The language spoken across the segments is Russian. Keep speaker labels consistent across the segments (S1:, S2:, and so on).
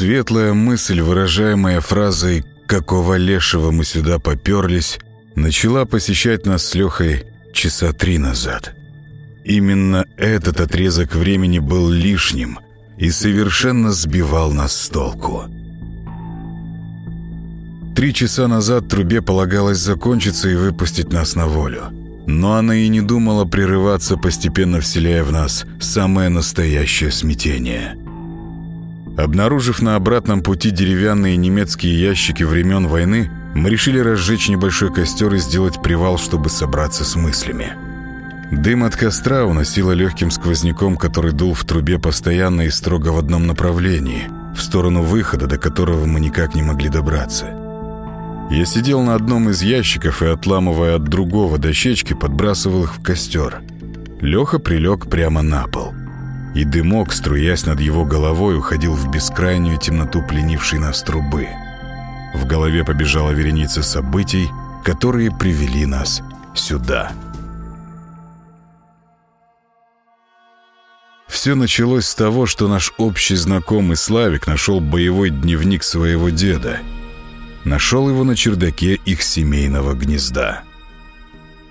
S1: Светлая мысль, выражаемая фразой «какого лешего мы сюда поперлись», начала посещать нас с Лехой часа три назад. Именно этот отрезок времени был лишним и совершенно сбивал нас с толку. Три часа назад трубе полагалось закончиться и выпустить нас на волю. Но она и не думала прерываться, постепенно вселяя в нас самое настоящее смятение. Обнаружив на обратном пути деревянные немецкие ящики времен войны, мы решили разжечь небольшой костер и сделать привал, чтобы собраться с мыслями. Дым от костра уносило легким сквозняком, который дул в трубе постоянно и строго в одном направлении, в сторону выхода, до которого мы никак не могли добраться. Я сидел на одном из ящиков и, отламывая от другого дощечки, подбрасывал их в костер. Леха прилег прямо на пол. И дымок, струясь над его головой, уходил в бескрайнюю темноту пленившей нас трубы. В голове побежала вереница событий, которые привели нас сюда. Все началось с того, что наш общий знакомый Славик нашел боевой дневник своего деда. Нашел его на чердаке их семейного гнезда.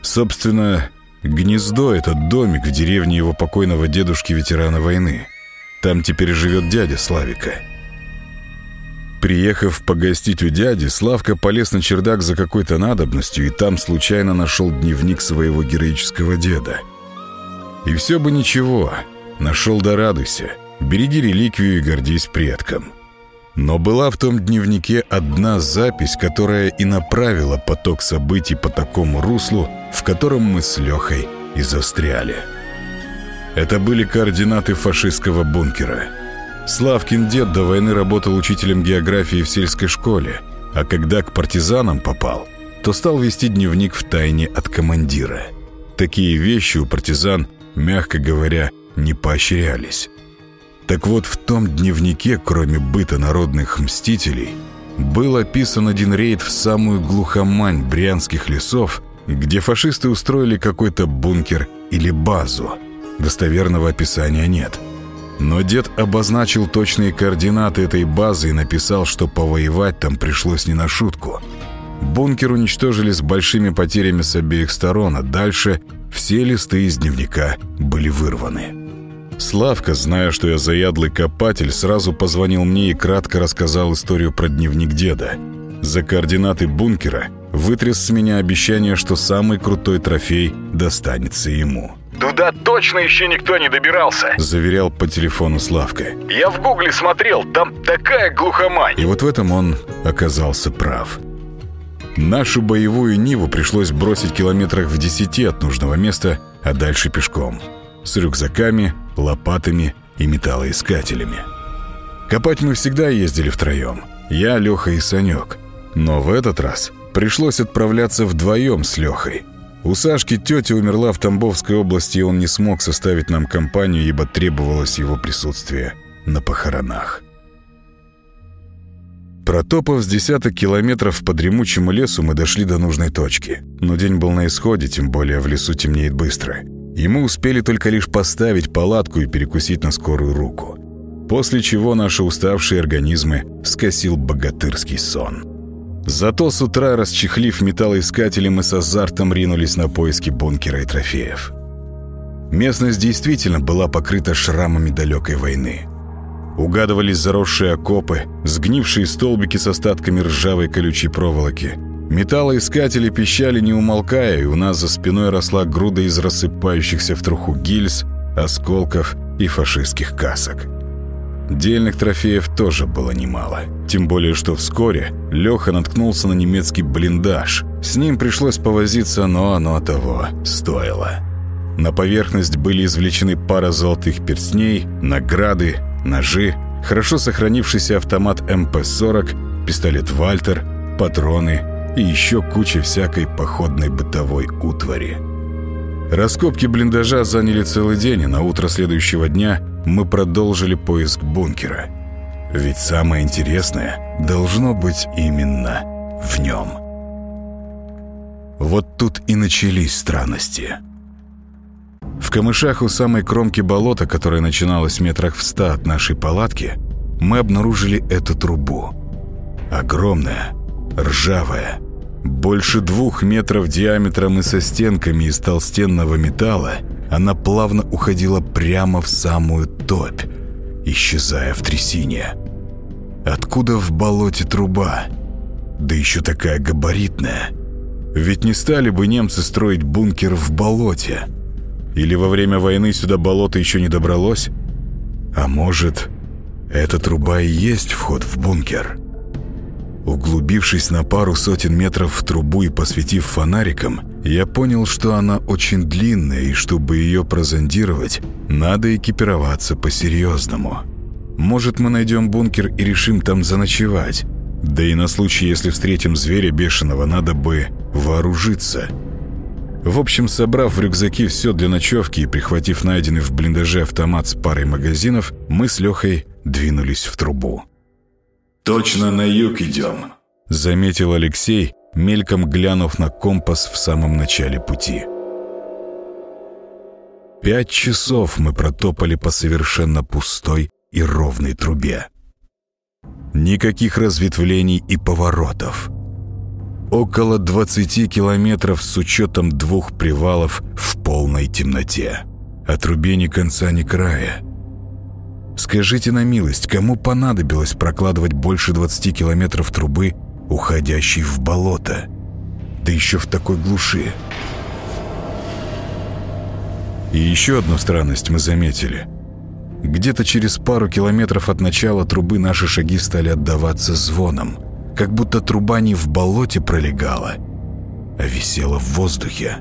S1: Собственно, гнездо — это домик в деревне его покойного дедушки-ветерана войны. Там теперь живет дядя Славика — Приехав погостить у дяди, Славка полез на чердак за какой-то надобностью и там случайно нашел дневник своего героического деда. И все бы ничего, нашел да радуйся, береги реликвию и гордись предком. Но была в том дневнике одна запись, которая и направила поток событий по такому руслу, в котором мы с Лехой и застряли. Это были координаты фашистского бункера – Славкин дед до войны работал учителем географии в сельской школе, а когда к партизанам попал, то стал вести дневник в тайне от командира. Такие вещи у партизан, мягко говоря, не поощрялись. Так вот, в том дневнике, кроме быта народных мстителей, был описан один рейд в самую глухомань брянских лесов, где фашисты устроили какой-то бункер или базу. Достоверного описания нет – но дед обозначил точные координаты этой базы и написал, что повоевать там пришлось не на шутку. Бункер уничтожили с большими потерями с обеих сторон, а дальше все листы из дневника были вырваны. Славка, зная, что я заядлый копатель, сразу позвонил мне и кратко рассказал историю про дневник деда. За координаты бункера вытряс с меня обещание, что самый крутой трофей достанется ему.
S2: Туда точно еще никто не добирался
S1: Заверял по телефону Славка
S2: Я в гугле смотрел, там такая глухомань
S1: И вот в этом он оказался прав Нашу боевую Ниву пришлось бросить километрах в десяти от нужного места, а дальше пешком. С рюкзаками, лопатами и металлоискателями. Копать мы всегда ездили втроем. Я, Леха и Санек. Но в этот раз пришлось отправляться вдвоем с Лехой. У Сашки тетя умерла в Тамбовской области, и он не смог составить нам компанию, ибо требовалось его присутствие на похоронах. Протопав с десяток километров по дремучему лесу, мы дошли до нужной точки. Но день был на исходе, тем более в лесу темнеет быстро. И успели только лишь поставить палатку и перекусить на скорую руку. После чего наши уставшие организмы скосил богатырский сон. Зато с утра, расчехлив металлоискатели, мы с азартом ринулись на поиски бункера и трофеев. Местность действительно была покрыта шрамами далекой войны. Угадывались заросшие окопы, сгнившие столбики с остатками ржавой колючей проволоки. Металлоискатели пищали не умолкая, и у нас за спиной росла груда из рассыпающихся в труху гильз, осколков и фашистских касок. Дельных трофеев тоже было немало. Тем более, что вскоре Леха наткнулся на немецкий блиндаж. С ним пришлось повозиться, но оно того стоило. На поверхность были извлечены пара золотых перстней, награды, ножи, хорошо сохранившийся автомат МП-40, пистолет «Вальтер», патроны и еще куча всякой походной бытовой утвари. Раскопки блиндажа заняли целый день, и на утро следующего дня мы продолжили поиск бункера. Ведь самое интересное должно быть именно в нем. Вот тут и начались странности. В камышах у самой кромки болота, которое начиналось метрах в ста от нашей палатки, мы обнаружили эту трубу. Огромная, ржавая, больше двух метров диаметром и со стенками из толстенного металла, она плавно уходила прямо в самую топь, исчезая в трясине. Откуда в болоте труба? Да еще такая габаритная. Ведь не стали бы немцы строить бункер в болоте. Или во время войны сюда болото еще не добралось? А может, эта труба и есть вход в бункер? Углубившись на пару сотен метров в трубу и посветив фонариком, я понял, что она очень длинная, и чтобы ее прозондировать, надо экипироваться по-серьезному. Может, мы найдем бункер и решим там заночевать. Да и на случай, если встретим зверя бешеного, надо бы вооружиться. В общем, собрав в рюкзаки все для ночевки и прихватив найденный в блиндаже автомат с парой магазинов, мы с Лехой двинулись в трубу.
S3: «Точно на юг идем», —
S1: заметил Алексей, мельком глянув на компас в самом начале пути. Пять часов мы протопали по совершенно пустой и ровной трубе. Никаких разветвлений и поворотов. Около 20 километров с учетом двух привалов в полной темноте. О трубе ни конца, ни края. Скажите на милость, кому понадобилось прокладывать больше 20 километров трубы, уходящей в болото? Да еще в такой глуши. И еще одну странность мы заметили. Где-то через пару километров от начала трубы наши шаги стали отдаваться звоном, как будто труба не в болоте пролегала, а висела в воздухе.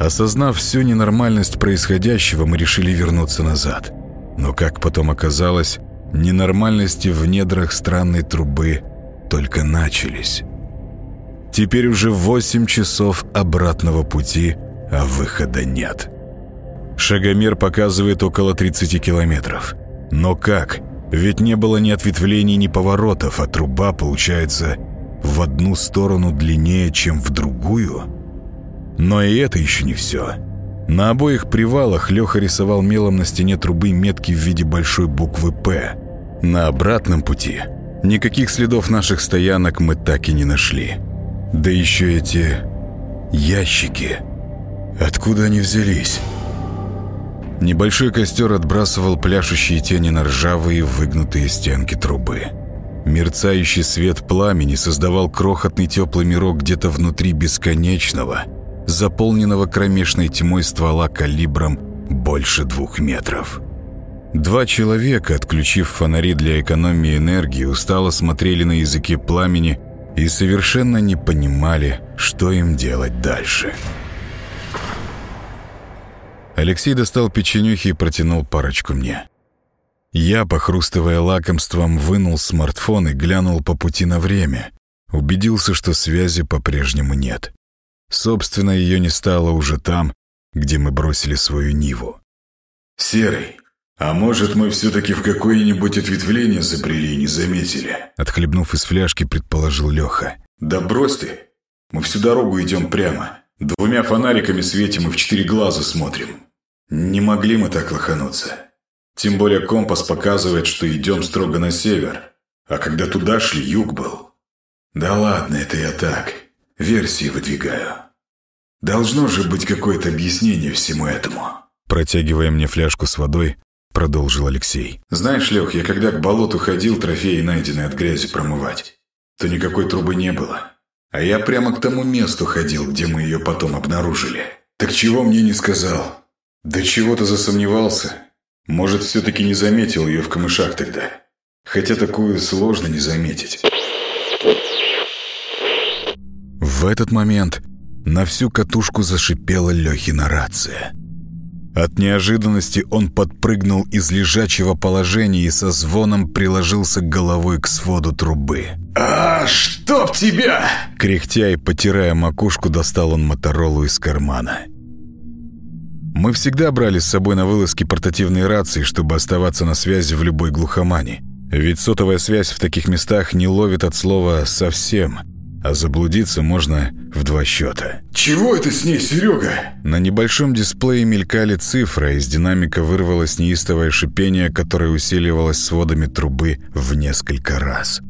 S1: Осознав всю ненормальность происходящего, мы решили вернуться назад – но, как потом оказалось, ненормальности в недрах странной трубы только начались. Теперь уже 8 часов обратного пути, а выхода нет. Шагомер показывает около 30 километров. Но как? Ведь не было ни ответвлений, ни поворотов, а труба, получается, в одну сторону длиннее, чем в другую. Но и это еще не все. На обоих привалах Леха рисовал мелом на стене трубы метки в виде большой буквы «П». На обратном пути никаких следов наших стоянок мы так и не нашли. Да еще эти ящики. Откуда они взялись? Небольшой костер отбрасывал пляшущие тени на ржавые выгнутые стенки трубы. Мерцающий свет пламени создавал крохотный теплый мирок где-то внутри бесконечного – заполненного кромешной тьмой ствола калибром больше двух метров. Два человека, отключив фонари для экономии энергии, устало смотрели на языки пламени и совершенно не понимали, что им делать дальше. Алексей достал печенюхи и протянул парочку мне. Я, похрустывая лакомством, вынул смартфон и глянул по пути на время. Убедился, что связи по-прежнему нет. Собственно, ее не стало уже там, где мы бросили свою Ниву.
S3: «Серый, а может, мы все-таки в какое-нибудь ответвление забрели и не заметили?»
S1: Отхлебнув из фляжки, предположил Леха.
S3: «Да брось ты! Мы всю дорогу идем прямо. Двумя фонариками светим и в четыре глаза смотрим. Не могли мы так лохануться. Тем более компас показывает, что идем строго на север. А когда туда шли, юг был. Да ладно, это я так. Версии выдвигаю. Должно же быть какое-то объяснение всему этому.
S1: Протягивая мне фляжку с водой, продолжил Алексей.
S3: Знаешь, Лех, я когда к болоту ходил трофеи, найденные от грязи, промывать, то никакой трубы не было. А я прямо к тому месту ходил, где мы ее потом обнаружили. Так чего мне не сказал? Да чего-то засомневался. Может, все-таки не заметил ее в камышах тогда. Хотя такую сложно не заметить.
S1: В этот момент на всю катушку зашипела Лехина рация. От неожиданности он подпрыгнул из лежачего положения и со звоном приложился головой к своду трубы.
S3: «А, чтоб тебя!»
S1: Кряхтя и потирая макушку, достал он Моторолу из кармана. Мы всегда брали с собой на вылазки портативные рации, чтобы оставаться на связи в любой глухомане. Ведь сотовая связь в таких местах не ловит от слова «совсем», а заблудиться можно в два счета.
S3: «Чего это с ней, Серега?»
S1: На небольшом дисплее мелькали цифры, а из динамика вырвалось неистовое шипение, которое усиливалось сводами трубы в несколько раз.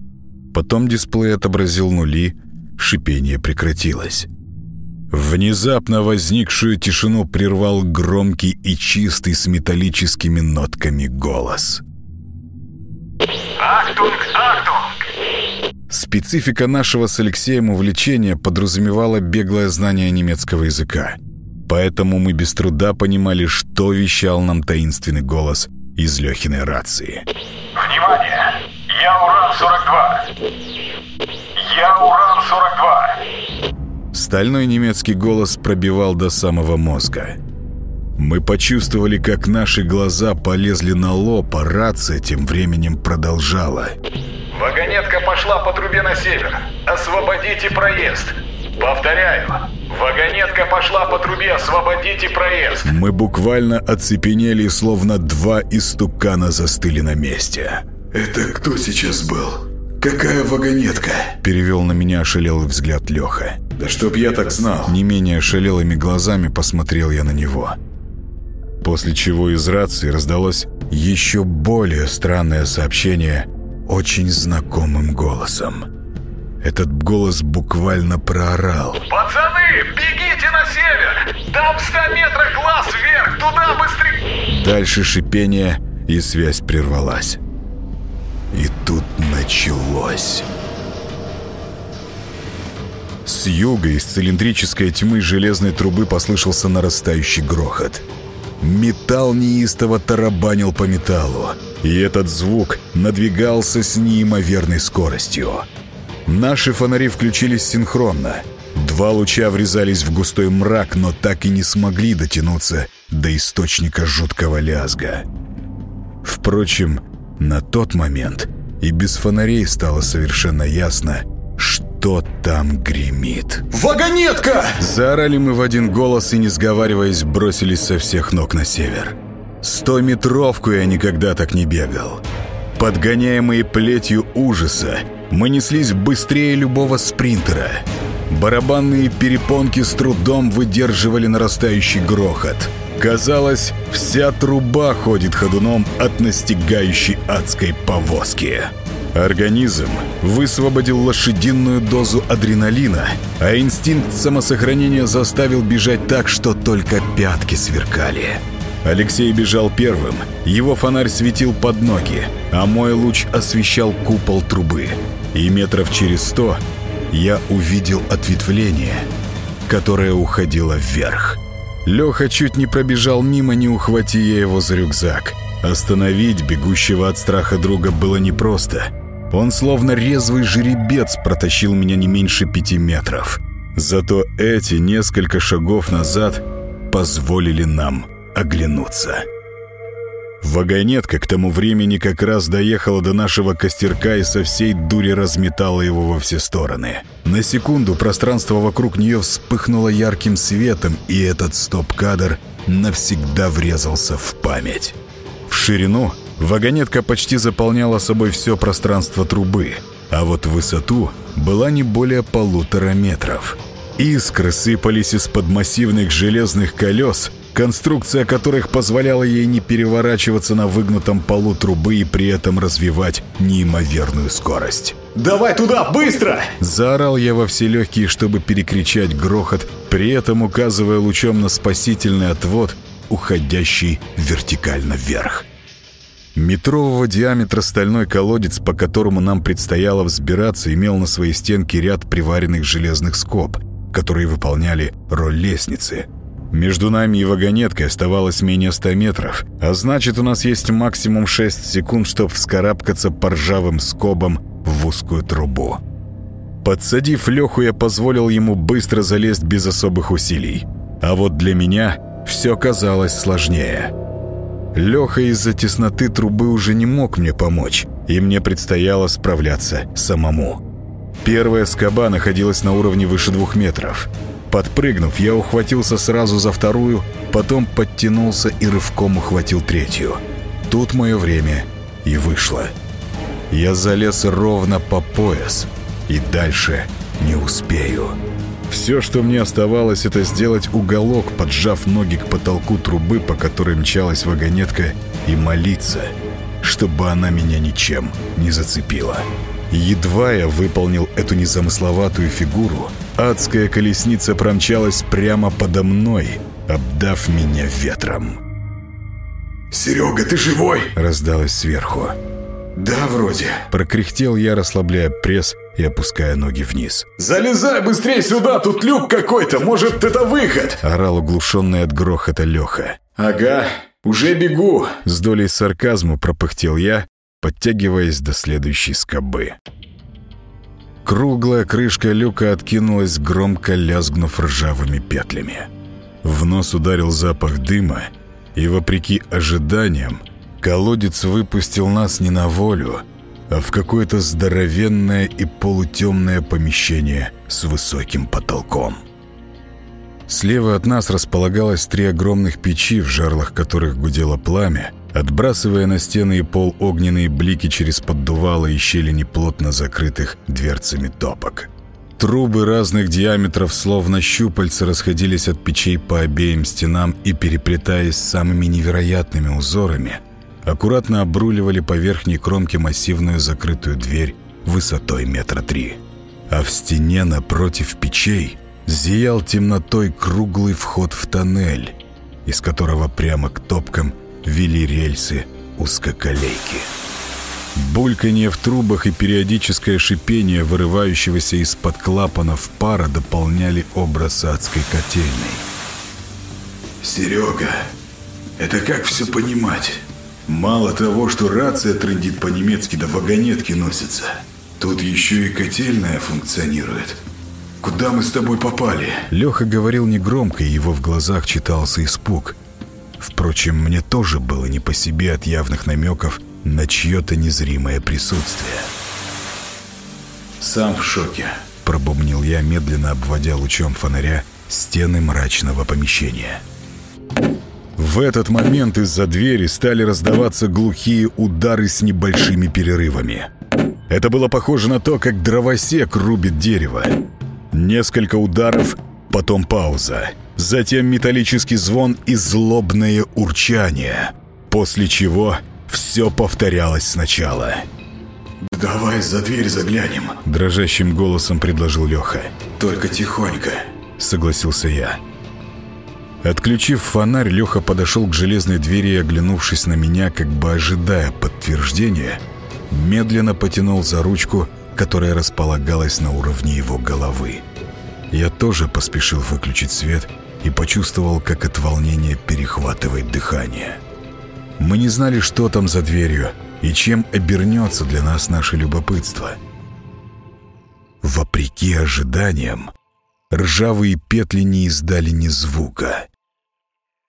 S1: Потом дисплей отобразил нули, шипение прекратилось. Внезапно возникшую тишину прервал громкий и чистый с металлическими нотками голос.
S2: «Achtung, achtung!»
S1: Специфика нашего с Алексеем увлечения подразумевала беглое знание немецкого языка. Поэтому мы без труда понимали, что вещал нам таинственный голос из Лехиной рации.
S2: «Внимание! Я Уран-42! Я Уран-42!»
S1: Стальной немецкий голос пробивал до самого мозга. Мы почувствовали, как наши глаза полезли на лоб, а рация тем временем продолжала.
S2: Вагонетка пошла по трубе на север. Освободите проезд. Повторяю. Вагонетка пошла по трубе. Освободите проезд.
S1: Мы буквально оцепенели, словно два истукана застыли на месте.
S3: «Это кто сейчас был? Какая вагонетка?»
S1: Перевел на меня ошалелый взгляд Леха.
S3: «Да чтоб я так знал!»
S1: Не менее ошалелыми глазами посмотрел я на него. После чего из рации раздалось еще более странное сообщение очень знакомым голосом. Этот голос буквально проорал.
S2: Пацаны, бегите на север! Там в 100 метрах глаз вверх! Туда быстрее!
S1: Дальше шипение, и связь прервалась. И тут началось. С юга из цилиндрической тьмы железной трубы послышался нарастающий грохот. Металл неистово тарабанил по металлу, и этот звук надвигался с неимоверной скоростью. Наши фонари включились синхронно. Два луча врезались в густой мрак, но так и не смогли дотянуться до источника жуткого лязга. Впрочем, на тот момент и без фонарей стало совершенно ясно, что там гремит.
S3: «Вагонетка!»
S1: Заорали мы в один голос и, не сговариваясь, бросились со всех ног на север. Стометровку я никогда так не бегал. Подгоняемые плетью ужаса, мы неслись быстрее любого спринтера. Барабанные перепонки с трудом выдерживали нарастающий грохот. Казалось, вся труба ходит ходуном от настигающей адской повозки. Организм высвободил лошадиную дозу адреналина, а инстинкт самосохранения заставил бежать так, что только пятки сверкали. Алексей бежал первым, его фонарь светил под ноги, а мой луч освещал купол трубы. И метров через сто я увидел ответвление, которое уходило вверх. Леха чуть не пробежал мимо, не ухвати я его за рюкзак. Остановить бегущего от страха друга было непросто. Он словно резвый жеребец протащил меня не меньше пяти метров. Зато эти несколько шагов назад позволили нам оглянуться. Вагонетка к тому времени как раз доехала до нашего костерка и со всей дури разметала его во все стороны. На секунду пространство вокруг нее вспыхнуло ярким светом, и этот стоп-кадр навсегда врезался в память. В ширину вагонетка почти заполняла собой все пространство трубы, а вот высоту была не более полутора метров. Искры сыпались из-под массивных железных колес, конструкция которых позволяла ей не переворачиваться на выгнутом полу трубы и при этом развивать неимоверную скорость.
S3: «Давай туда, быстро!»
S1: Заорал я во все легкие, чтобы перекричать грохот, при этом указывая лучом на спасительный отвод, уходящий вертикально вверх. Метрового диаметра стальной колодец, по которому нам предстояло взбираться, имел на своей стенке ряд приваренных железных скоб, которые выполняли роль лестницы. Между нами и вагонеткой оставалось менее 100 метров, а значит, у нас есть максимум 6 секунд, чтобы вскарабкаться по ржавым скобам в узкую трубу. Подсадив Леху, я позволил ему быстро залезть без особых усилий. А вот для меня все казалось сложнее. Леха из-за тесноты трубы уже не мог мне помочь, и мне предстояло справляться самому. Первая скоба находилась на уровне выше двух метров. Подпрыгнув, я ухватился сразу за вторую, потом подтянулся и рывком ухватил третью. Тут мое время и вышло. Я залез ровно по пояс, и дальше не успею. Все, что мне оставалось, это сделать уголок, поджав ноги к потолку трубы, по которой мчалась вагонетка, и молиться, чтобы она меня ничем не зацепила. Едва я выполнил эту незамысловатую фигуру, адская колесница промчалась прямо подо мной, обдав меня ветром.
S3: «Серега, ты живой?»
S1: — раздалось сверху.
S3: «Да, вроде».
S1: Прокряхтел я, расслабляя пресс и опуская ноги вниз.
S3: «Залезай быстрее сюда, тут люк какой-то, может, это выход?»
S1: Орал углушенный от грохота Леха.
S3: «Ага, уже бегу!»
S1: С долей сарказма пропыхтел я, подтягиваясь до следующей скобы. Круглая крышка люка откинулась, громко лязгнув ржавыми петлями. В нос ударил запах дыма, и, вопреки ожиданиям, колодец выпустил нас не на волю, а в какое-то здоровенное и полутемное помещение с высоким потолком. Слева от нас располагалось три огромных печи, в жарлах которых гудело пламя, отбрасывая на стены и пол огненные блики через поддувало и щели неплотно закрытых дверцами топок. Трубы разных диаметров, словно щупальца, расходились от печей по обеим стенам и, переплетаясь самыми невероятными узорами, аккуратно обруливали по верхней кромке массивную закрытую дверь высотой метра три. А в стене напротив печей зиял темнотой круглый вход в тоннель, из которого прямо к топкам вели рельсы узкоколейки. Бульканье в трубах и периодическое шипение, вырывающегося из-под клапанов пара, дополняли образ адской котельной.
S3: «Серега, это как все понимать? Мало того, что рация трындит по-немецки, да вагонетки носятся. Тут еще и котельная функционирует. Куда мы с тобой попали?»
S1: Леха говорил негромко, и его в глазах читался испуг. Впрочем, мне тоже было не по себе от явных намеков – на чье-то незримое присутствие.
S3: «Сам в шоке», —
S1: пробубнил я, медленно обводя лучом фонаря стены мрачного помещения. В этот момент из-за двери стали раздаваться глухие удары с небольшими перерывами. Это было похоже на то, как дровосек рубит дерево. Несколько ударов, потом пауза. Затем металлический звон и злобное урчание. После чего все повторялось сначала.
S3: «Давай за дверь заглянем», —
S1: дрожащим голосом предложил Леха.
S3: «Только тихонько», —
S1: согласился я. Отключив фонарь, Леха подошел к железной двери и, оглянувшись на меня, как бы ожидая подтверждения, медленно потянул за ручку, которая располагалась на уровне его головы. Я тоже поспешил выключить свет и почувствовал, как от волнения перехватывает дыхание. Мы не знали, что там за дверью и чем обернется для нас наше любопытство. Вопреки ожиданиям, ржавые петли не издали ни звука.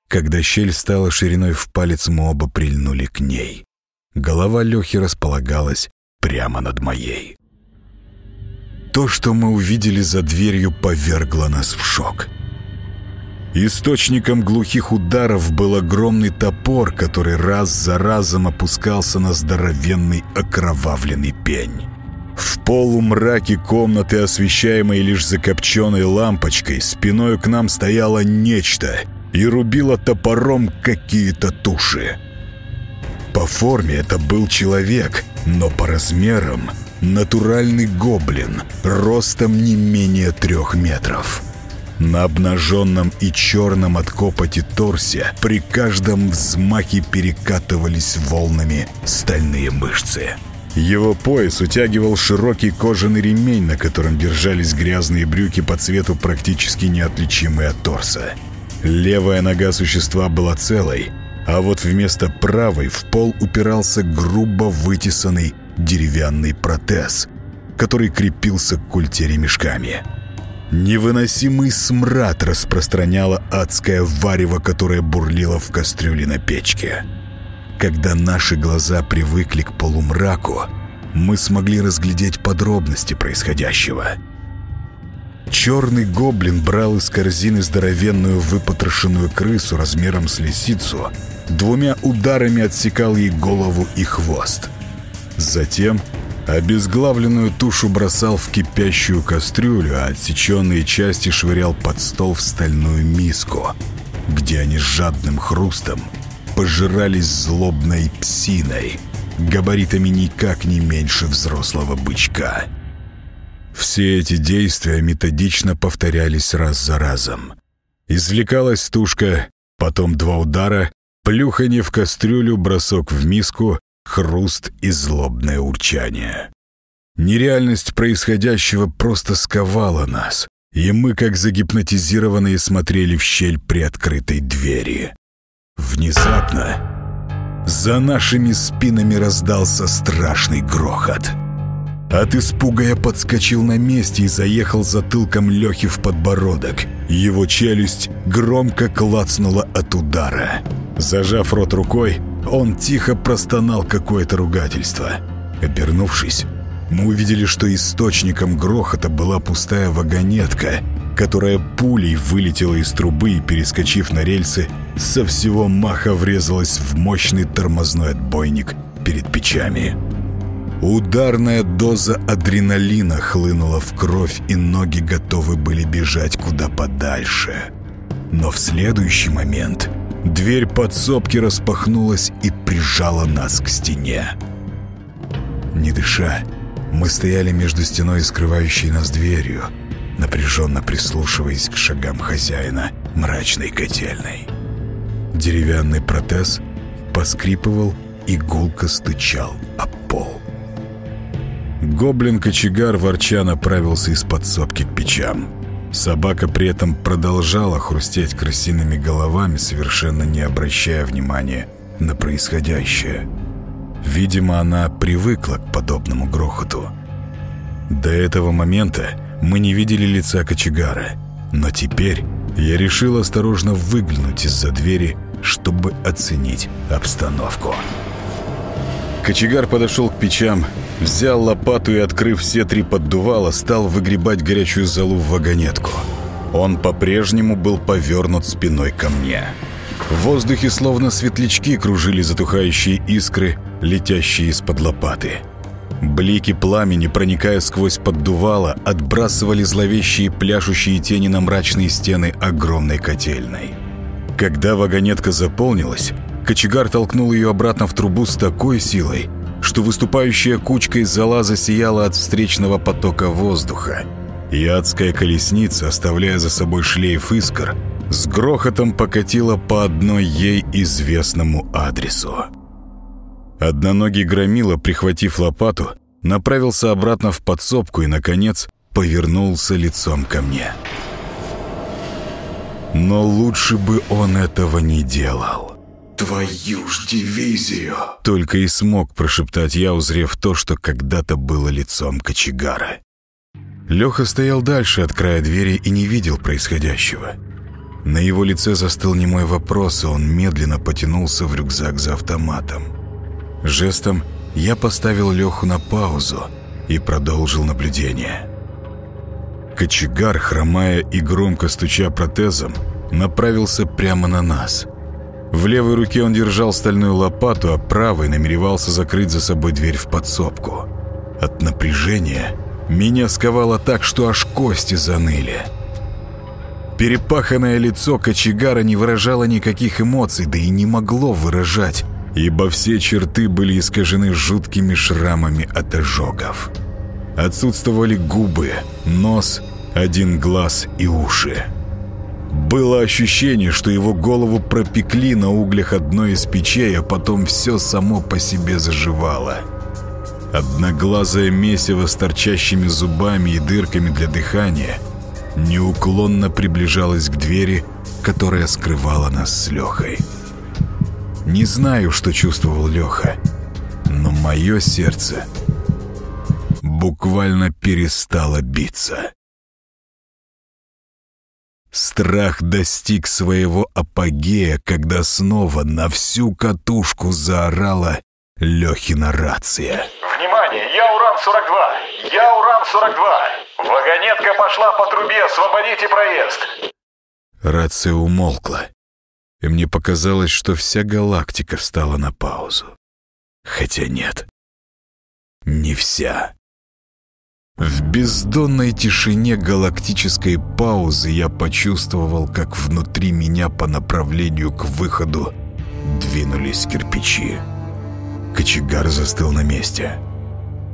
S1: Когда щель стала шириной в палец, мы оба прильнули к ней. Голова Лехи располагалась прямо над моей. То, что мы увидели за дверью, повергло нас в шок — Источником глухих ударов был огромный топор, который раз за разом опускался на здоровенный окровавленный пень. В полумраке комнаты, освещаемой лишь закопченной лампочкой, спиной к нам стояло нечто и рубило топором какие-то туши. По форме это был человек, но по размерам натуральный гоблин, ростом не менее трех метров. На обнаженном и черном от копоти торсе при каждом взмахе перекатывались волнами стальные мышцы. Его пояс утягивал широкий кожаный ремень, на котором держались грязные брюки по цвету практически неотличимые от торса. Левая нога существа была целой, а вот вместо правой в пол упирался грубо вытесанный деревянный протез, который крепился к культе ремешками. Невыносимый смрад распространяло адское варево, которое бурлило в кастрюле на печке. Когда наши глаза привыкли к полумраку, мы смогли разглядеть подробности происходящего. Черный гоблин брал из корзины здоровенную выпотрошенную крысу размером с лисицу, двумя ударами отсекал ей голову и хвост. Затем Обезглавленную тушу бросал в кипящую кастрюлю, а отсеченные части швырял под стол в стальную миску, где они с жадным хрустом пожирались злобной псиной, габаритами никак не меньше взрослого бычка. Все эти действия методично повторялись раз за разом. Извлекалась тушка, потом два удара, плюханье в кастрюлю, бросок в миску, хруст и злобное урчание. Нереальность происходящего просто сковала нас, и мы, как загипнотизированные, смотрели в щель приоткрытой двери. Внезапно за нашими спинами раздался страшный грохот — от испуга я подскочил на месте и заехал затылком Лехи в подбородок. Его челюсть громко клацнула от удара. Зажав рот рукой, он тихо простонал какое-то ругательство. Обернувшись, мы увидели, что источником грохота была пустая вагонетка, которая пулей вылетела из трубы и, перескочив на рельсы, со всего маха врезалась в мощный тормозной отбойник перед печами. Ударная доза адреналина хлынула в кровь, и ноги готовы были бежать куда подальше. Но в следующий момент дверь подсобки распахнулась и прижала нас к стене. Не дыша, мы стояли между стеной, скрывающей нас дверью, напряженно прислушиваясь к шагам хозяина мрачной котельной. Деревянный протез поскрипывал и гулко стучал. Гоблин-кочегар ворча направился из подсобки к печам. Собака при этом продолжала хрустеть крысиными головами, совершенно не обращая внимания на происходящее. Видимо, она привыкла к подобному грохоту. До этого момента мы не видели лица кочегара, но теперь я решил осторожно выглянуть из-за двери, чтобы оценить обстановку. Кочегар подошел к печам, взял лопату и, открыв все три поддувала, стал выгребать горячую золу в вагонетку. Он по-прежнему был повернут спиной ко мне. В воздухе словно светлячки кружили затухающие искры, летящие из-под лопаты. Блики пламени, проникая сквозь поддувало, отбрасывали зловещие пляшущие тени на мрачные стены огромной котельной. Когда вагонетка заполнилась, Кочегар толкнул ее обратно в трубу с такой силой, что выступающая кучка из зала засияла от встречного потока воздуха. И адская колесница, оставляя за собой шлейф искр, с грохотом покатила по одной ей известному адресу. Одноногий громила, прихватив лопату, направился обратно в подсобку и, наконец, повернулся лицом ко мне. Но лучше бы он этого не делал.
S3: «Твою ж дивизию!»
S1: Только и смог прошептать я, узрев то, что когда-то было лицом кочегара. Леха стоял дальше от края двери и не видел происходящего. На его лице застыл немой вопрос, и он медленно потянулся в рюкзак за автоматом. Жестом я поставил Леху на паузу и продолжил наблюдение. Кочегар, хромая и громко стуча протезом, направился прямо на нас – в левой руке он держал стальную лопату, а правой намеревался закрыть за собой дверь в подсобку. От напряжения меня сковало так, что аж кости заныли. Перепаханное лицо кочегара не выражало никаких эмоций, да и не могло выражать, ибо все черты были искажены жуткими шрамами от ожогов. Отсутствовали губы, нос, один глаз и уши. Было ощущение, что его голову пропекли на углях одной из печей, а потом все само по себе заживало. Одноглазое месиво с торчащими зубами и дырками для дыхания неуклонно приближалось к двери, которая скрывала нас с Лехой. Не знаю, что чувствовал Леха, но мое сердце буквально перестало биться. Страх достиг своего апогея, когда снова на всю катушку заорала Лехина рация.
S2: «Внимание! Я Уран-42! Я Уран-42! Вагонетка пошла по трубе! Освободите проезд!»
S1: Рация умолкла, и мне показалось, что вся галактика встала на паузу. Хотя нет. не вся. В бездонной тишине галактической паузы я почувствовал, как внутри меня по направлению к выходу двинулись кирпичи. Кочегар застыл на месте.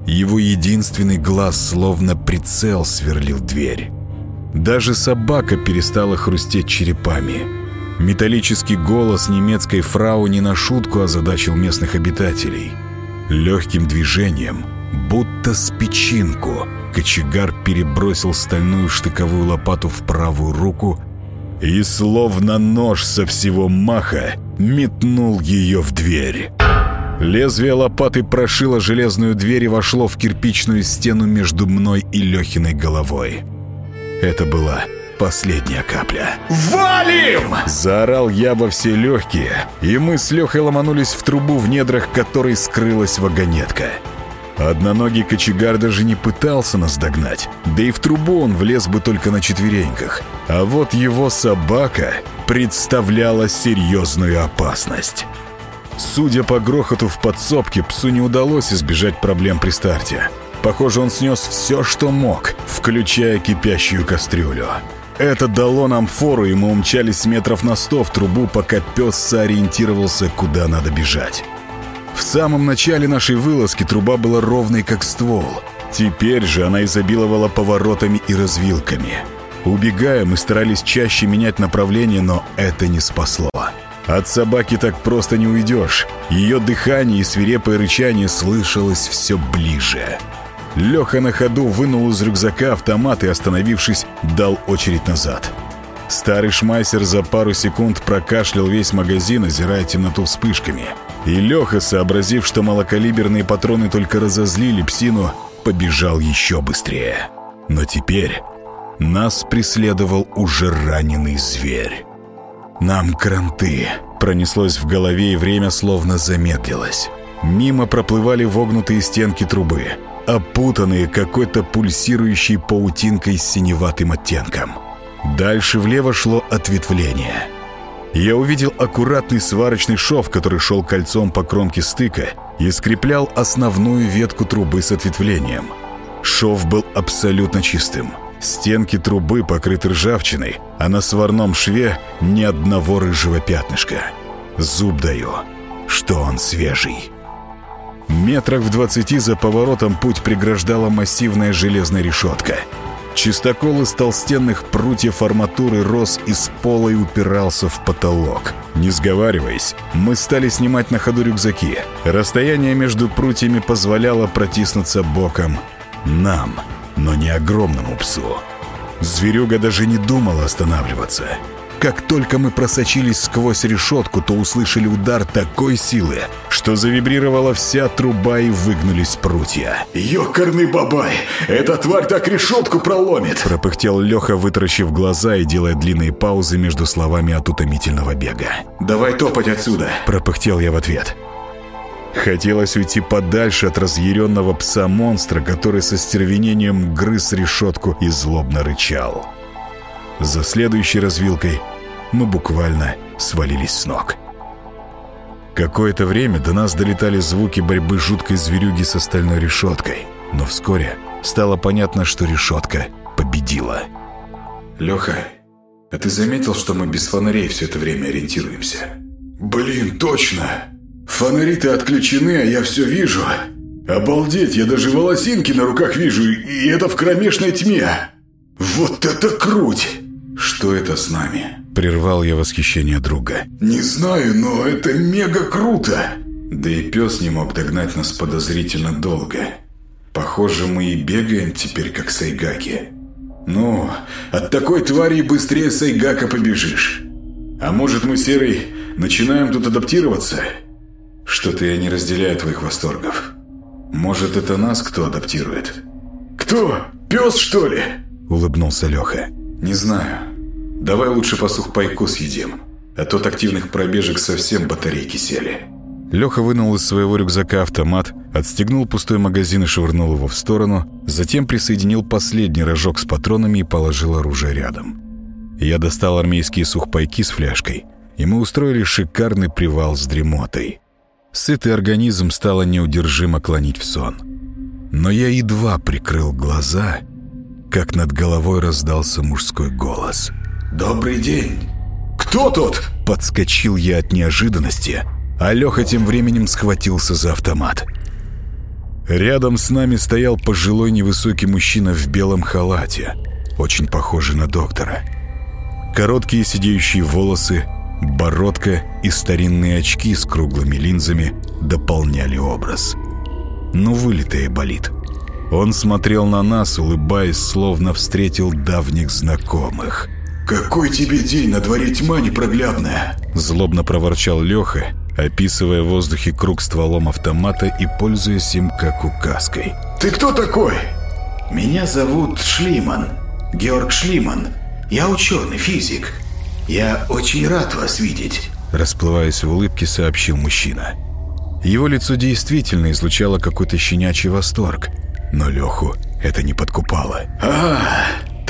S1: Его единственный глаз, словно прицел, сверлил дверь. Даже собака перестала хрустеть черепами. Металлический голос немецкой фрау не на шутку озадачил местных обитателей. Легким движением, будто с печинку, кочегар перебросил стальную штыковую лопату в правую руку и, словно нож со всего маха, метнул ее в дверь. Лезвие лопаты прошило железную дверь и вошло в кирпичную стену между мной и Лехиной головой. Это была последняя капля. «Валим!» Заорал я во все легкие, и мы с Лехой ломанулись в трубу, в недрах которой скрылась вагонетка. Одноногий кочегар даже не пытался нас догнать, да и в трубу он влез бы только на четвереньках. А вот его собака представляла серьезную опасность. Судя по грохоту в подсобке, псу не удалось избежать проблем при старте. Похоже, он снес все, что мог, включая кипящую кастрюлю. Это дало нам фору, и мы умчались метров на сто в трубу, пока пес сориентировался, куда надо бежать. В самом начале нашей вылазки труба была ровной, как ствол. Теперь же она изобиловала поворотами и развилками. Убегая, мы старались чаще менять направление, но это не спасло. От собаки так просто не уйдешь. Ее дыхание и свирепое рычание слышалось все ближе. Леха на ходу вынул из рюкзака автомат и, остановившись, дал очередь назад. Старый шмайсер за пару секунд прокашлял весь магазин, озирая темноту вспышками. И Леха, сообразив, что малокалиберные патроны только разозлили псину, побежал еще быстрее. Но теперь нас преследовал уже раненый зверь. «Нам кранты!» Пронеслось в голове, и время словно замедлилось. Мимо проплывали вогнутые стенки трубы, опутанные какой-то пульсирующей паутинкой с синеватым оттенком. Дальше влево шло ответвление. Я увидел аккуратный сварочный шов, который шел кольцом по кромке стыка и скреплял основную ветку трубы с ответвлением. Шов был абсолютно чистым. Стенки трубы покрыты ржавчиной, а на сварном шве ни одного рыжего пятнышка. Зуб даю, что он свежий. Метрах в двадцати за поворотом путь преграждала массивная железная решетка. Чистокол из толстенных прутьев арматуры рос из пола и упирался в потолок. Не сговариваясь, мы стали снимать на ходу рюкзаки. Расстояние между прутьями позволяло протиснуться боком нам — но не огромному псу. Зверюга даже не думал останавливаться. Как только мы просочились сквозь решетку, то услышали удар такой силы, что завибрировала вся труба и выгнулись прутья.
S3: «Ёкарный бабай! Эта тварь так решетку проломит!»
S1: Пропыхтел Леха, вытаращив глаза и делая длинные паузы между словами от утомительного бега.
S3: «Давай топать отсюда!»
S1: Пропыхтел я в ответ. Хотелось уйти подальше от разъяренного пса-монстра, который со стервенением грыз решетку и злобно рычал. За следующей развилкой мы буквально свалились с ног. Какое-то время до нас долетали звуки борьбы жуткой зверюги с остальной решеткой, но вскоре стало понятно, что решетка победила.
S3: «Леха, а ты заметил, что мы без фонарей все это время ориентируемся?» «Блин, точно!» Фонари-то отключены, а я все вижу. Обалдеть, я даже волосинки на руках вижу, и это в кромешной тьме. Вот это круть! Что это с нами?
S1: Прервал я восхищение друга.
S3: Не знаю, но это мега круто. Да и пес не мог догнать нас подозрительно долго. Похоже, мы и бегаем теперь как сайгаки. Ну, от такой твари быстрее сайгака побежишь. А может мы, Серый, начинаем тут адаптироваться? Что-то я не разделяю твоих восторгов. Может, это нас кто адаптирует? Кто? Пес, что ли? Улыбнулся Леха. Не знаю. Давай лучше по сухпайку съедим. А то от активных пробежек совсем батарейки сели.
S1: Леха вынул из своего рюкзака автомат, отстегнул пустой магазин и швырнул его в сторону, затем присоединил последний рожок с патронами и положил оружие рядом. Я достал армейские сухпайки с фляжкой, и мы устроили шикарный привал с дремотой. Сытый организм стало неудержимо клонить в сон. Но я едва прикрыл глаза, как над головой раздался мужской голос.
S3: «Добрый день!»
S1: «Кто тут?» Подскочил я от неожиданности, а Леха тем временем схватился за автомат. Рядом с нами стоял пожилой невысокий мужчина в белом халате, очень похожий на доктора. Короткие сидеющие волосы, бородка и старинные очки с круглыми линзами дополняли образ. Ну, вылитая болит. Он смотрел на нас, улыбаясь, словно встретил давних знакомых.
S3: «Какой тебе день, на дворе тьма непроглядная!»
S1: Злобно проворчал Леха, описывая в воздухе круг стволом автомата и пользуясь им как указкой.
S3: «Ты кто такой?»
S4: «Меня зовут Шлиман. Георг Шлиман. Я ученый, физик. Я очень рад вас видеть», —
S1: расплываясь в улыбке, сообщил мужчина. Его лицо действительно излучало какой-то щенячий восторг, но Леху это не подкупало.
S3: «А,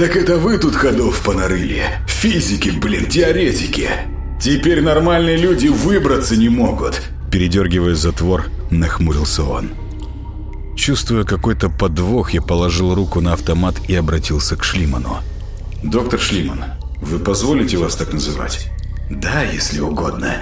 S3: так это вы тут ходов понарыли? Физики, блин, теоретики!» Теперь нормальные люди выбраться не могут.
S1: Передергивая затвор, нахмурился он. Чувствуя какой-то подвох, я положил руку на автомат и обратился к Шлиману.
S3: «Доктор Шлиман, вы позволите вас так называть?»
S4: «Да, если угодно».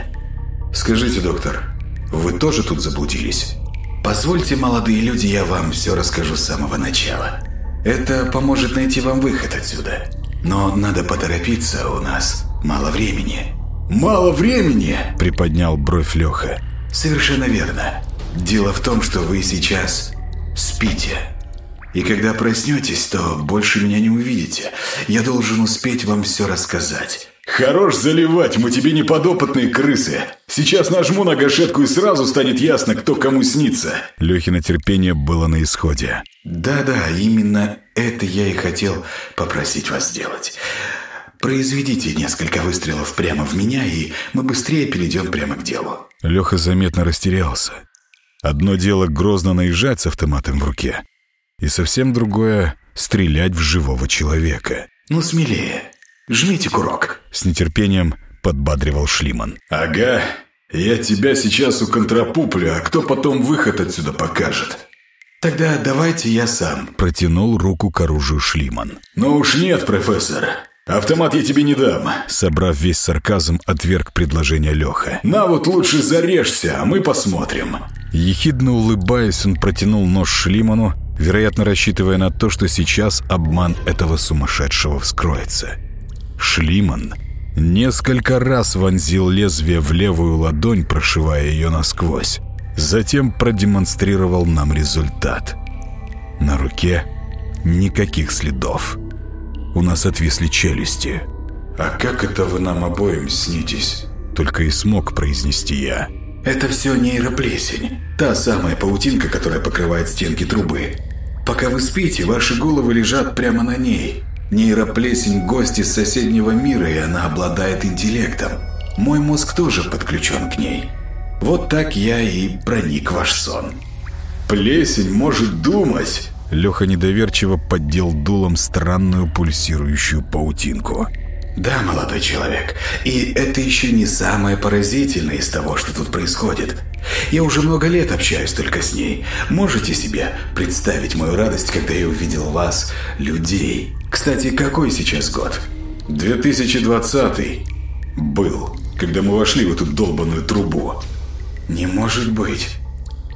S3: «Скажите, доктор, вы тоже тут заблудились?»
S4: «Позвольте, молодые люди, я вам все расскажу с самого начала. Это поможет найти вам выход отсюда. Но надо поторопиться, у нас мало времени».
S3: «Мало времени!»
S1: – приподнял бровь Леха.
S4: «Совершенно верно. Дело в том, что вы сейчас спите. И когда проснетесь, то больше меня не увидите. Я должен успеть вам все рассказать».
S3: «Хорош заливать, мы тебе не подопытные крысы. Сейчас нажму на гашетку и сразу станет ясно, кто кому снится».
S1: Лехино терпение было на исходе.
S4: «Да-да, именно это я и хотел попросить вас сделать. Произведите несколько выстрелов прямо в меня, и мы быстрее перейдем прямо к делу».
S1: Леха заметно растерялся. Одно дело грозно наезжать с автоматом в руке, и совсем другое — стрелять в живого человека.
S4: «Ну, смелее. Жмите курок», —
S1: с нетерпением подбадривал Шлиман.
S3: «Ага, я тебя сейчас уконтрапуплю, а кто потом выход отсюда покажет?»
S4: «Тогда давайте я сам», —
S1: протянул руку к оружию Шлиман.
S3: «Ну уж нет, профессор. «Автомат я тебе не дам», —
S1: собрав весь сарказм, отверг предложение Леха.
S3: «На вот лучше зарежься, а мы посмотрим».
S1: Ехидно улыбаясь, он протянул нож Шлиману, вероятно, рассчитывая на то, что сейчас обман этого сумасшедшего вскроется. Шлиман несколько раз вонзил лезвие в левую ладонь, прошивая ее насквозь. Затем продемонстрировал нам результат. На руке никаких следов. У нас отвисли челюсти.
S3: «А как это вы нам обоим снитесь?»
S1: Только и смог произнести я.
S4: «Это все нейроплесень. Та самая паутинка, которая покрывает стенки трубы. Пока вы спите, ваши головы лежат прямо на ней. Нейроплесень – гость из соседнего мира, и она обладает интеллектом. Мой мозг тоже подключен к ней. Вот так я и проник в ваш сон».
S3: «Плесень может думать!»
S1: Леха недоверчиво поддел дулом странную пульсирующую паутинку.
S4: «Да, молодой человек, и это еще не самое поразительное из того, что тут происходит. Я уже много лет общаюсь только с ней. Можете себе представить мою радость, когда я увидел вас, людей? Кстати, какой сейчас год?»
S3: «2020 был, когда мы вошли в эту долбанную трубу».
S4: «Не может быть».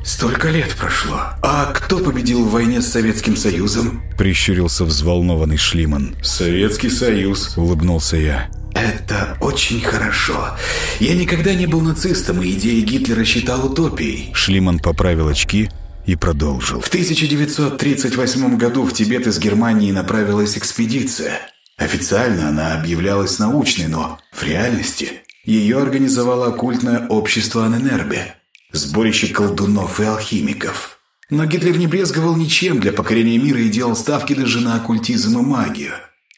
S4: Столько лет прошло. А кто победил в войне с Советским Союзом?
S1: Прищурился взволнованный Шлиман.
S3: Советский Союз,
S1: улыбнулся я.
S4: Это очень хорошо. Я никогда не был нацистом, и идеи Гитлера считал утопией.
S1: Шлиман поправил очки и продолжил.
S4: В 1938 году в Тибет из Германии направилась экспедиция. Официально она объявлялась научной, но в реальности ее организовало оккультное общество Аненербе сборище колдунов и алхимиков. Но Гитлер не брезговал ничем для покорения мира и делал ставки даже на оккультизм и магию.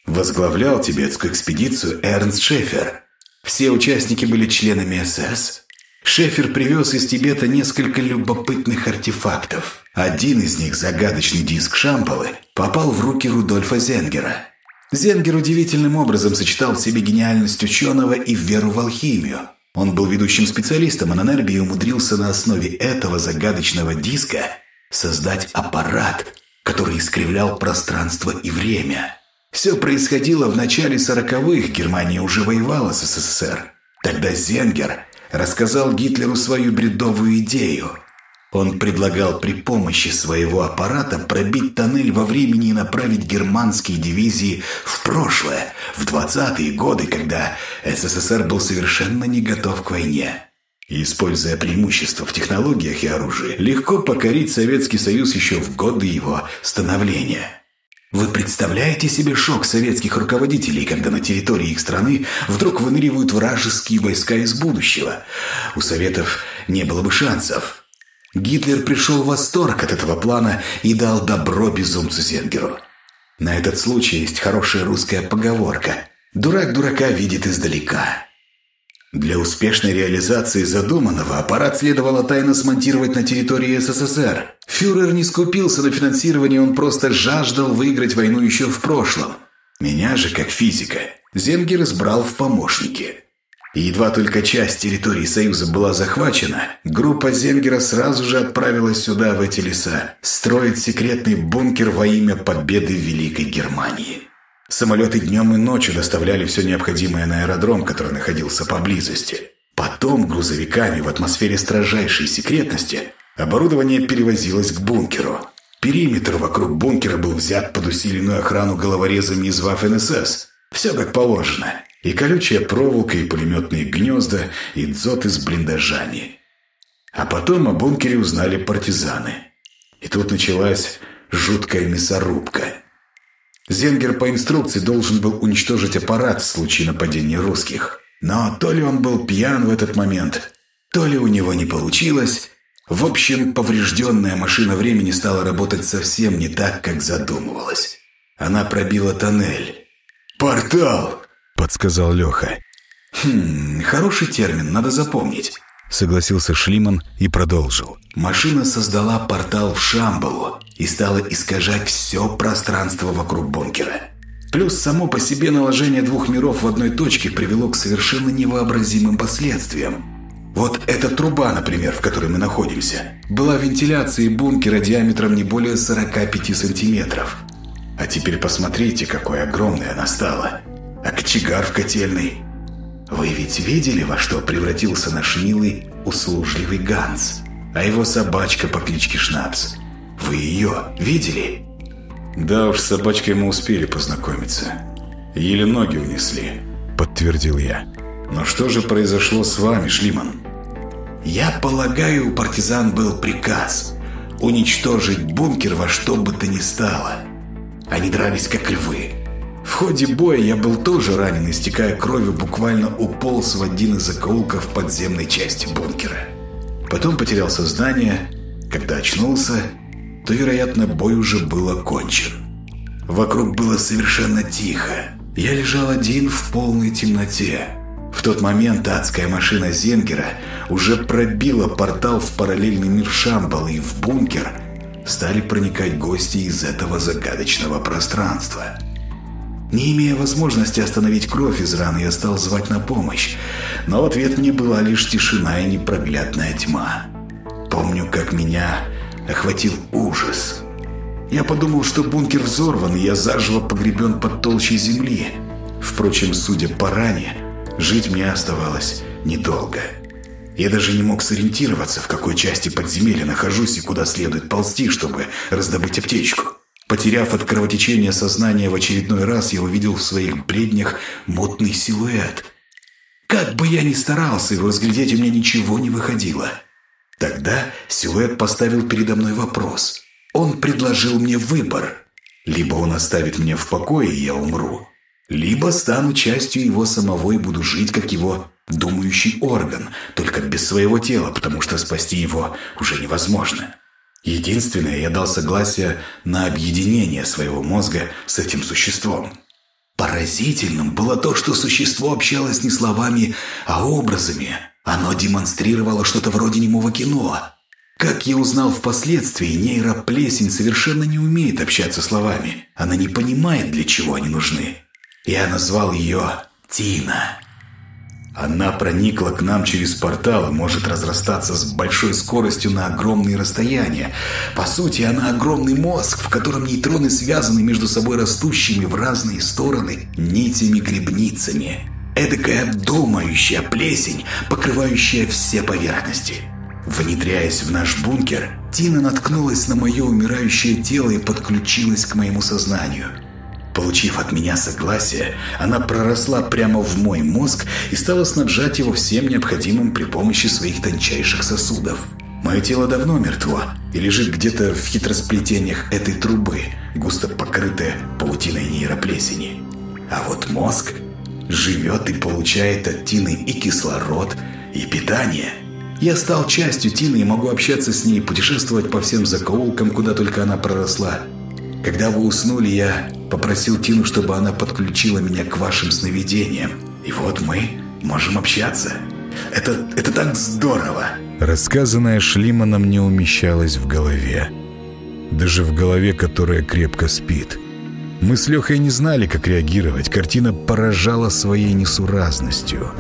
S4: Возглавлял тибетскую экспедицию Эрнст Шефер. Все участники были членами СС. Шефер привез из Тибета несколько любопытных артефактов. Один из них, загадочный диск Шампалы, попал в руки Рудольфа Зенгера. Зенгер удивительным образом сочетал в себе гениальность ученого и веру в алхимию – он был ведущим специалистом Ананерби и умудрился на основе этого загадочного диска создать аппарат, который искривлял пространство и время. Все происходило в начале сороковых, Германия уже воевала с СССР. Тогда Зенгер рассказал Гитлеру свою бредовую идею. Он предлагал при помощи своего аппарата пробить тоннель во времени и направить германские дивизии в прошлое, в 20-е годы, когда СССР был совершенно не готов к войне. И, используя преимущества в технологиях и оружии, легко покорить Советский Союз еще в годы его становления. Вы представляете себе шок советских руководителей, когда на территории их страны вдруг выныривают вражеские войска из будущего? У Советов не было бы шансов. Гитлер пришел в восторг от этого плана и дал добро безумцу Зенгеру. На этот случай есть хорошая русская поговорка «Дурак дурака видит издалека». Для успешной реализации задуманного аппарат следовало тайно смонтировать на территории СССР. Фюрер не скупился на финансирование, он просто жаждал выиграть войну еще в прошлом. Меня же, как физика, Зенгер избрал в помощники. Едва только часть территории Союза была захвачена, группа Зенгера сразу же отправилась сюда, в эти леса, строить секретный бункер во имя победы Великой Германии. Самолеты днем и ночью доставляли все необходимое на аэродром, который находился поблизости. Потом грузовиками в атмосфере строжайшей секретности оборудование перевозилось к бункеру. Периметр вокруг бункера был взят под усиленную охрану головорезами из Ваф-НСС. Все как положено. И колючая проволока, и пулеметные гнезда, и дзоты с блиндажами. А потом о бункере узнали партизаны. И тут началась жуткая мясорубка – Зенгер по инструкции должен был уничтожить аппарат в случае нападения русских. Но то ли он был пьян в этот момент, то ли у него не получилось. В общем, поврежденная машина времени стала работать совсем не так, как задумывалась. Она пробила тоннель. «Портал!» – подсказал Леха. «Хм, хороший термин, надо запомнить», – согласился Шлиман и продолжил. «Машина создала портал в Шамбалу, и стала искажать все пространство вокруг бункера. Плюс само по себе наложение двух миров в одной точке привело к совершенно невообразимым последствиям. Вот эта труба, например, в которой мы находимся, была вентиляцией бункера диаметром не более 45 сантиметров. А теперь посмотрите, какой огромной она стала. Кочегар в котельной. Вы ведь видели, во что превратился наш милый, услужливый Ганс? А его собачка по кличке Шнапс – вы ее видели?»
S3: «Да уж, с собачкой мы успели познакомиться. Еле ноги унесли», — подтвердил я. «Но что же произошло с вами, Шлиман?»
S4: «Я полагаю, у партизан был приказ уничтожить бункер во что бы то ни стало. Они дрались как львы. В ходе боя я был тоже ранен, истекая кровью, буквально уполз в один из закоулков подземной части бункера. Потом потерял сознание, когда очнулся, то, вероятно, бой уже был окончен. Вокруг было совершенно тихо. Я лежал один в полной темноте. В тот момент адская машина Зенгера уже пробила портал в параллельный мир Шамбала, и в бункер стали проникать гости из этого загадочного пространства. Не имея возможности остановить кровь из раны, я стал звать на помощь, но ответ мне была лишь тишина и непроглядная тьма. Помню, как меня охватил ужас. Я подумал, что бункер взорван, и я заживо погребен под толщей земли. Впрочем, судя по ране, жить мне оставалось недолго. Я даже не мог сориентироваться, в какой части подземелья нахожусь и куда следует ползти, чтобы раздобыть аптечку. Потеряв от кровотечения сознание в очередной раз, я увидел в своих бреднях мутный силуэт. Как бы я ни старался его разглядеть, у меня ничего не выходило. Тогда силуэт поставил передо мной вопрос. Он предложил мне выбор. Либо он оставит меня в покое, и я умру, либо стану частью его самого и буду жить, как его думающий орган, только без своего тела, потому что спасти его уже невозможно. Единственное, я дал согласие на объединение своего мозга с этим существом. Поразительным было то, что существо общалось не словами, а образами – оно демонстрировало что-то вроде немого кино. Как я узнал впоследствии, нейроплесень совершенно не умеет общаться словами. Она не понимает, для чего они нужны. Я назвал ее Тина. Она проникла к нам через портал и может разрастаться с большой скоростью на огромные расстояния. По сути, она огромный мозг, в котором нейтроны связаны между собой растущими в разные стороны нитями-грибницами. Эдакая думающая плесень, покрывающая все поверхности. Внедряясь в наш бункер, Тина наткнулась на мое умирающее тело и подключилась к моему сознанию – Получив от меня согласие, она проросла прямо в мой мозг и стала снабжать его всем необходимым при помощи своих тончайших сосудов. Мое тело давно мертво и лежит где-то в хитросплетениях этой трубы, густо покрытое паутиной нейроплесени. А вот мозг живет и получает от Тины и кислород, и питание. Я стал частью Тины и могу общаться с ней, путешествовать по всем закоулкам, куда только она проросла – когда вы уснули, я попросил Тину, чтобы она подключила меня к вашим сновидениям. И вот мы можем общаться. Это, это так здорово!»
S1: Рассказанное Шлиманом не умещалось в голове. Даже в голове, которая крепко спит. Мы с Лехой не знали, как реагировать. Картина поражала своей несуразностью.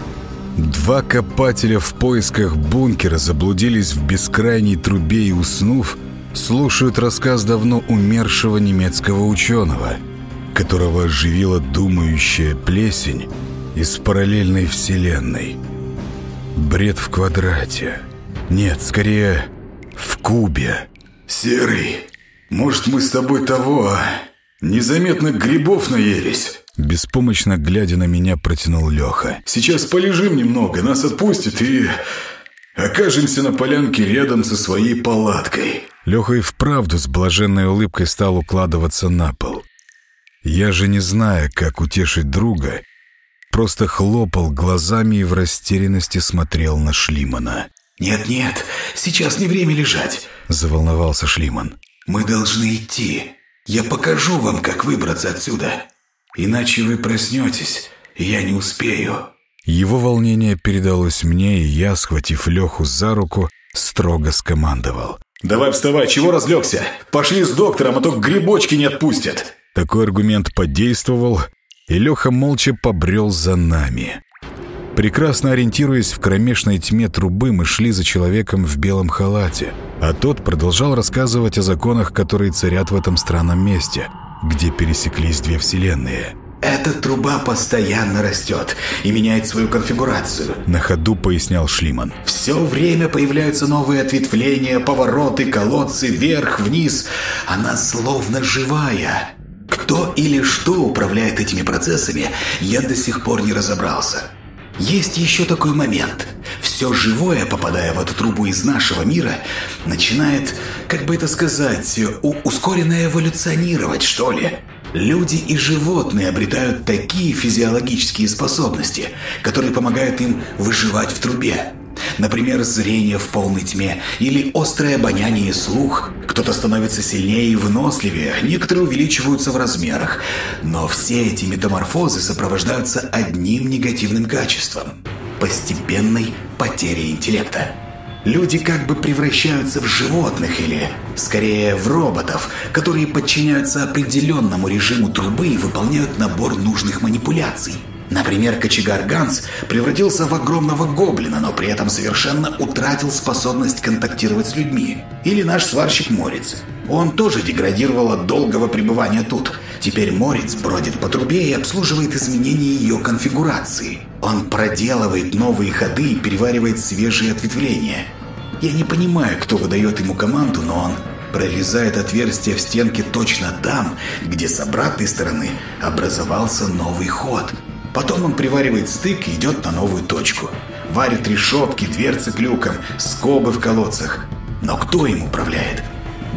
S1: Два копателя в поисках бункера заблудились в бескрайней трубе и, уснув, слушают рассказ давно умершего немецкого ученого, которого оживила думающая плесень из параллельной вселенной. Бред в квадрате. Нет, скорее, в кубе.
S3: «Серый, может, мы с тобой того, а? Незаметно грибов наелись?»
S1: Беспомощно глядя на меня, протянул Леха.
S3: «Сейчас полежим немного, нас отпустят и окажемся на полянке рядом со своей палаткой».
S1: Леха и вправду с блаженной улыбкой стал укладываться на пол. Я же, не зная, как утешить друга, просто хлопал глазами и в растерянности смотрел на Шлимана.
S4: «Нет-нет, сейчас не время лежать», —
S1: заволновался Шлиман.
S4: «Мы должны идти. Я покажу вам, как выбраться отсюда. Иначе вы проснетесь, и я не успею».
S1: Его волнение передалось мне, и я, схватив Леху за руку, строго скомандовал.
S3: «Давай вставай, чего разлегся? Пошли с доктором, а то грибочки не отпустят!»
S1: Такой аргумент подействовал, и Леха молча побрел за нами. Прекрасно ориентируясь в кромешной тьме трубы, мы шли за человеком в белом халате, а тот продолжал рассказывать о законах, которые царят в этом странном месте, где пересеклись две вселенные –
S4: эта труба постоянно растет и меняет свою конфигурацию.
S1: На ходу пояснял Шлиман.
S4: Все время появляются новые ответвления, повороты, колодцы, вверх, вниз. Она словно живая. Кто или что управляет этими процессами, я до сих пор не разобрался. Есть еще такой момент. Все живое, попадая в эту трубу из нашего мира, начинает, как бы это сказать, ускоренно эволюционировать, что ли. Люди и животные обретают такие физиологические способности, которые помогают им выживать в трубе. Например, зрение в полной тьме или острое обоняние и слух. Кто-то становится сильнее и выносливее, некоторые увеличиваются в размерах. Но все эти метаморфозы сопровождаются одним негативным качеством – постепенной потерей интеллекта. Люди как бы превращаются в животных или, скорее, в роботов, которые подчиняются определенному режиму трубы и выполняют набор нужных манипуляций. Например, кочегар Ганс превратился в огромного гоблина, но при этом совершенно утратил способность контактировать с людьми. Или наш сварщик Морец. Он тоже деградировал от долгого пребывания тут. Теперь Морец бродит по трубе и обслуживает изменения ее конфигурации. Он проделывает новые ходы и переваривает свежие ответвления. Я не понимаю, кто выдает ему команду, но он прорезает отверстие в стенке точно там, где с обратной стороны образовался новый ход. Потом он приваривает стык и идет на новую точку. Варит решетки, дверцы клюком, скобы в колодцах. Но кто им управляет?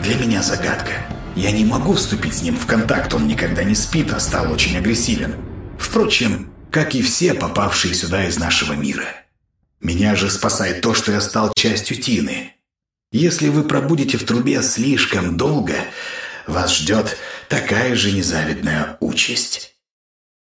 S4: Для меня загадка. Я не могу вступить с ним в контакт, он никогда не спит, а стал очень агрессивен. Впрочем, как и все попавшие сюда из нашего мира. Меня же спасает то, что я стал частью Тины. Если вы пробудете в трубе слишком долго, вас ждет такая же незавидная участь.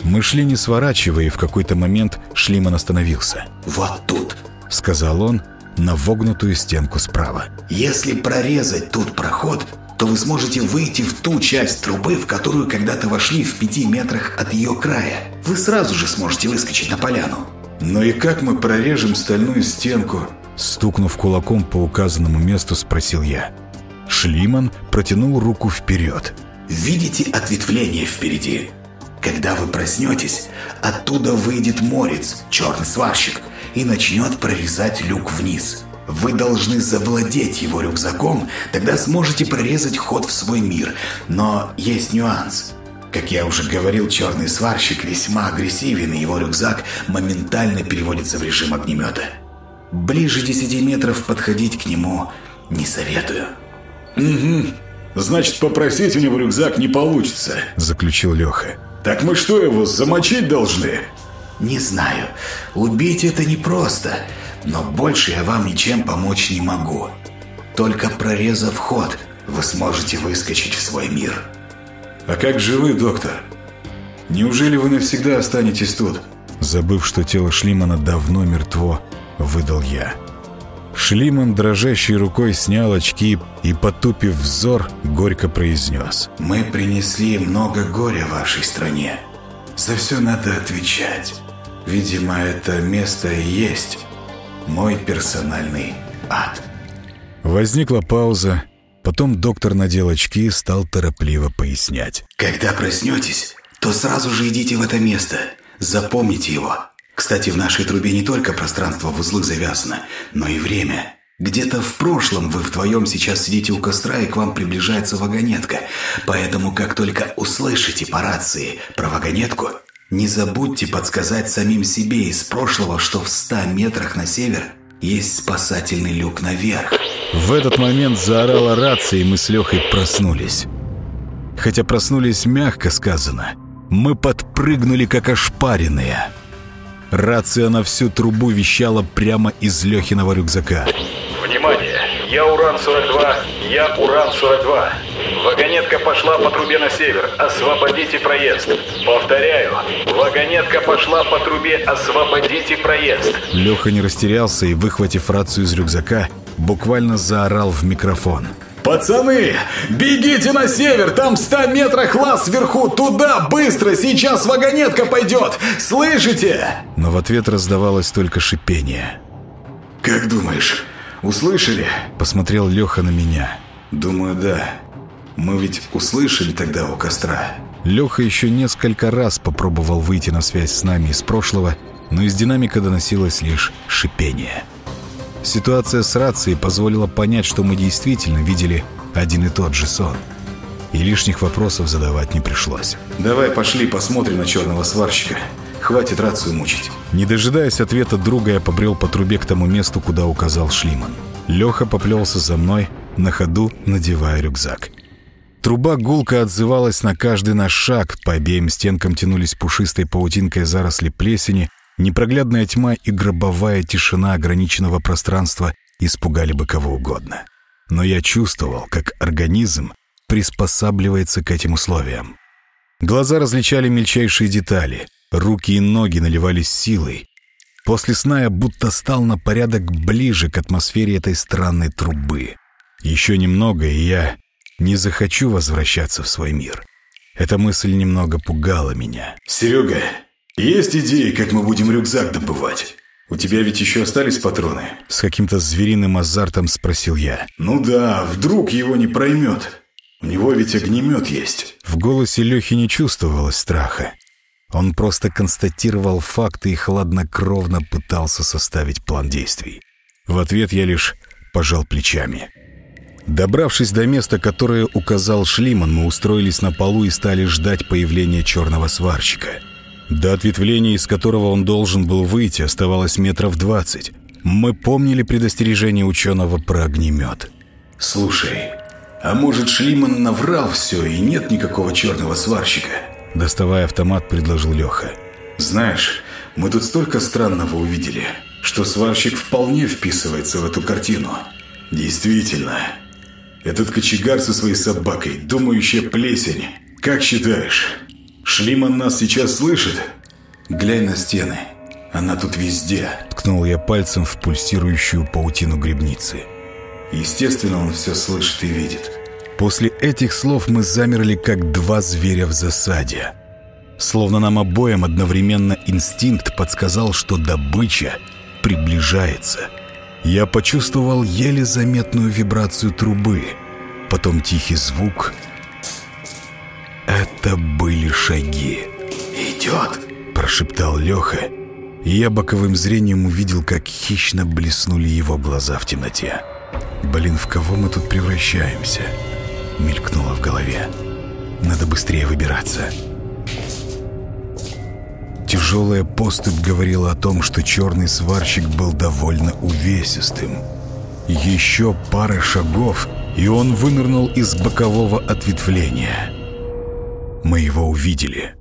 S1: Мы шли не сворачивая, и в какой-то момент Шлиман остановился.
S4: «Вот тут», —
S1: сказал он на вогнутую стенку справа.
S4: «Если прорезать тут проход, то вы сможете выйти в ту часть трубы, в которую когда-то вошли в пяти метрах от ее края. Вы сразу же сможете выскочить на поляну. «Ну и как мы прорежем стальную стенку?»
S1: Стукнув кулаком по указанному месту, спросил я. Шлиман протянул руку вперед.
S4: «Видите ответвление впереди? Когда вы проснетесь, оттуда выйдет морец, черный сварщик, и начнет прорезать люк вниз. Вы должны завладеть его рюкзаком, тогда сможете прорезать ход в свой мир. Но есть нюанс. Как я уже говорил, черный сварщик весьма агрессивен, и его рюкзак моментально переводится в режим огнемета. Ближе 10 метров подходить к нему не советую.
S3: «Угу. Значит, попросить у него рюкзак не получится», —
S1: заключил Леха.
S3: «Так мы что, его замочить должны?»
S4: «Не знаю. Убить это непросто, но больше я вам ничем помочь не могу. Только прорезав ход, вы сможете выскочить в свой мир».
S3: «А как же вы, доктор? Неужели вы навсегда останетесь тут?»
S1: Забыв, что тело Шлимана давно мертво, выдал я. Шлиман дрожащей рукой снял очки и, потупив взор, горько произнес.
S4: «Мы принесли много горя вашей стране. За все надо отвечать. Видимо, это место и есть мой персональный ад».
S1: Возникла пауза. Потом доктор надел очки и стал торопливо пояснять.
S4: «Когда проснетесь, то сразу же идите в это место. Запомните его. Кстати, в нашей трубе не только пространство в узлы завязано, но и время. Где-то в прошлом вы вдвоем сейчас сидите у костра, и к вам приближается вагонетка. Поэтому, как только услышите по рации про вагонетку, не забудьте подсказать самим себе из прошлого, что в ста метрах на север есть спасательный люк наверх.
S1: В этот момент заорала рация, и мы с Лехой проснулись. Хотя проснулись мягко сказано. Мы подпрыгнули, как ошпаренные. Рация на всю трубу вещала прямо из Лехиного рюкзака.
S2: Внимание! Я Уран-42, я Уран-42. Вагонетка пошла по трубе на север. Освободите проезд. Повторяю, вагонетка пошла по трубе. Освободите проезд.
S1: Леха не растерялся и, выхватив рацию из рюкзака, буквально заорал в микрофон.
S3: «Пацаны, бегите на север, там в ста метрах лаз сверху, туда, быстро, сейчас вагонетка пойдет, слышите?»
S1: Но в ответ раздавалось только шипение.
S3: «Как думаешь, услышали?»
S1: Посмотрел Леха на меня.
S3: «Думаю, да. Мы ведь услышали тогда у костра».
S1: Леха еще несколько раз попробовал выйти на связь с нами из прошлого, но из динамика доносилось лишь шипение. Ситуация с рацией позволила понять, что мы действительно видели один и тот же сон. И лишних вопросов задавать не пришлось.
S3: «Давай пошли посмотрим на черного сварщика. Хватит рацию мучить».
S1: Не дожидаясь ответа друга, я побрел по трубе к тому месту, куда указал Шлиман. Леха поплелся за мной, на ходу надевая рюкзак. Труба гулко отзывалась на каждый наш шаг, по обеим стенкам тянулись пушистой паутинкой заросли плесени, Непроглядная тьма и гробовая тишина ограниченного пространства испугали бы кого угодно. Но я чувствовал, как организм приспосабливается к этим условиям. Глаза различали мельчайшие детали, руки и ноги наливались силой. После сна я будто стал на порядок ближе к атмосфере этой странной трубы. Еще немного, и я не захочу возвращаться в свой мир. Эта мысль немного пугала меня.
S3: «Серега, «Есть идеи, как мы будем рюкзак добывать? У тебя ведь еще остались патроны?»
S1: С каким-то звериным азартом спросил я.
S3: «Ну да, вдруг его не проймет. У него ведь огнемет есть».
S1: В голосе Лехи не чувствовалось страха. Он просто констатировал факты и хладнокровно пытался составить план действий. В ответ я лишь пожал плечами. Добравшись до места, которое указал Шлиман, мы устроились на полу и стали ждать появления черного сварщика — до ответвления, из которого он должен был выйти, оставалось метров двадцать. Мы помнили предостережение ученого про огнемет.
S3: «Слушай, а может Шлиман наврал все и нет никакого черного сварщика?»
S1: Доставая автомат, предложил Леха.
S3: «Знаешь, мы тут столько странного увидели, что сварщик вполне вписывается в эту картину. Действительно, этот кочегар со своей собакой, думающая плесень. Как считаешь, Шлиман нас сейчас слышит? Глянь на стены. Она тут везде.
S1: Ткнул я пальцем в пульсирующую паутину грибницы.
S3: Естественно, он все слышит и видит.
S1: После этих слов мы замерли, как два зверя в засаде. Словно нам обоим одновременно инстинкт подсказал, что добыча приближается. Я почувствовал еле заметную вибрацию трубы, потом тихий звук. Это были шаги.
S4: «Идет!»
S1: – прошептал Леха, и я боковым зрением увидел, как хищно блеснули его глаза в темноте. «Блин, в кого мы тут превращаемся?» – мелькнуло в голове. «Надо быстрее выбираться». Тяжелая поступь говорила о том, что черный сварщик был довольно увесистым. Еще пара шагов, и он вынырнул из бокового ответвления. Мы его увидели.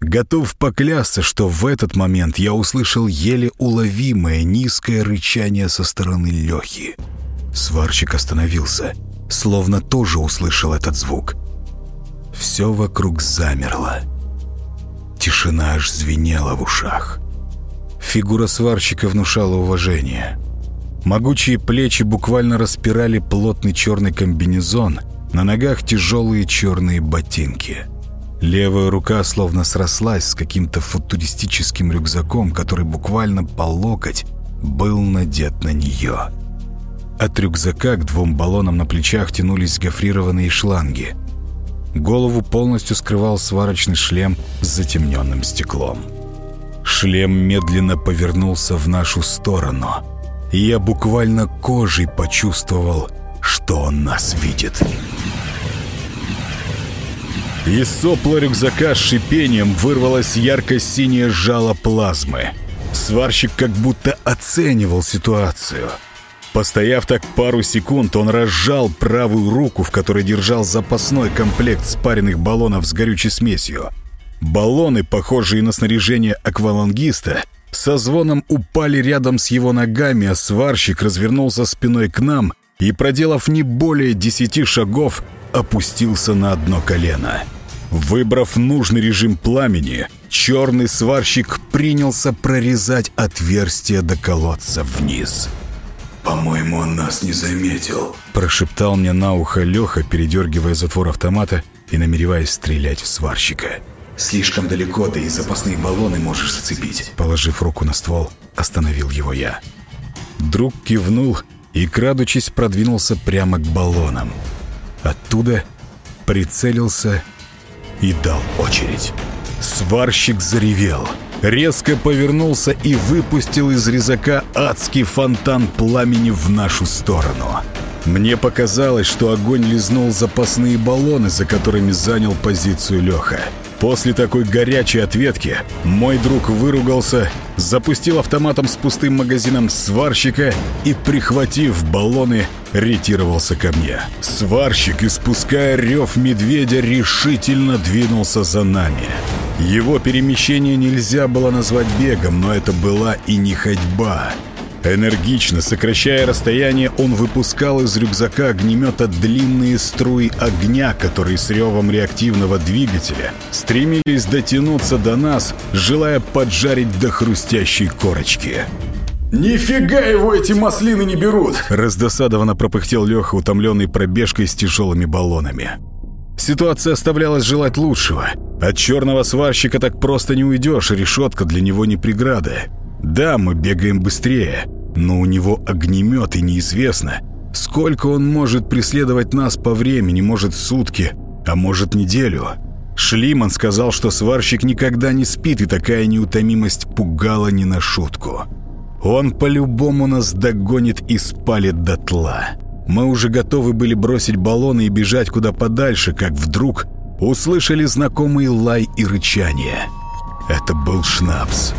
S1: Готов поклясться, что в этот момент я услышал еле уловимое низкое рычание со стороны Лехи. Сварщик остановился, словно тоже услышал этот звук. Все вокруг замерло. Тишина аж звенела в ушах. Фигура сварщика внушала уважение. Могучие плечи буквально распирали плотный черный комбинезон, на ногах тяжелые черные ботинки. Левая рука словно срослась с каким-то футуристическим рюкзаком, который буквально по локоть был надет на нее. От рюкзака к двум баллонам на плечах тянулись гофрированные шланги. Голову полностью скрывал сварочный шлем с затемненным стеклом. Шлем медленно повернулся в нашу сторону, и я буквально кожей почувствовал, что он нас видит. Из сопла рюкзака с шипением вырвалось ярко-синее жало плазмы. Сварщик как будто оценивал ситуацию — Постояв так пару секунд, он разжал правую руку, в которой держал запасной комплект спаренных баллонов с горючей смесью. Баллоны, похожие на снаряжение аквалангиста, со звоном упали рядом с его ногами, а сварщик развернулся спиной к нам и, проделав не более десяти шагов, опустился на одно колено. Выбрав нужный режим пламени, черный сварщик принялся прорезать отверстие до колодца вниз.
S4: «По-моему, он нас не заметил», –
S1: прошептал мне на ухо Леха, передергивая затвор автомата и намереваясь стрелять в сварщика.
S4: «Слишком далеко, да и запасные баллоны можешь зацепить».
S1: Положив руку на ствол, остановил его я. Друг кивнул и, крадучись, продвинулся прямо к баллонам. Оттуда прицелился и дал очередь. Сварщик заревел – резко повернулся и выпустил из резака адский фонтан пламени в нашу сторону. Мне показалось, что огонь лизнул запасные баллоны, за которыми занял позицию Леха. После такой горячей ответки мой друг выругался, запустил автоматом с пустым магазином сварщика и, прихватив баллоны, ретировался ко мне. Сварщик, испуская рев медведя, решительно двинулся за нами. Его перемещение нельзя было назвать бегом, но это была и не ходьба. Энергично, сокращая расстояние, он выпускал из рюкзака огнемета длинные струи огня, которые с ревом реактивного двигателя стремились дотянуться до нас, желая поджарить до хрустящей корочки.
S3: «Нифига его эти маслины не берут!»
S1: Раздосадованно пропыхтел Леха, утомленный пробежкой с тяжелыми баллонами. Ситуация оставлялась желать лучшего. От черного сварщика так просто не уйдешь, решетка для него не преграда. Да, мы бегаем быстрее, но у него огнемет, и неизвестно, сколько он может преследовать нас по времени, может сутки, а может неделю. Шлиман сказал, что сварщик никогда не спит, и такая неутомимость пугала не на шутку. Он по-любому нас догонит и спалит дотла. Мы уже готовы были бросить баллоны и бежать куда подальше, как вдруг услышали знакомый лай и рычание. Это был Шнапс.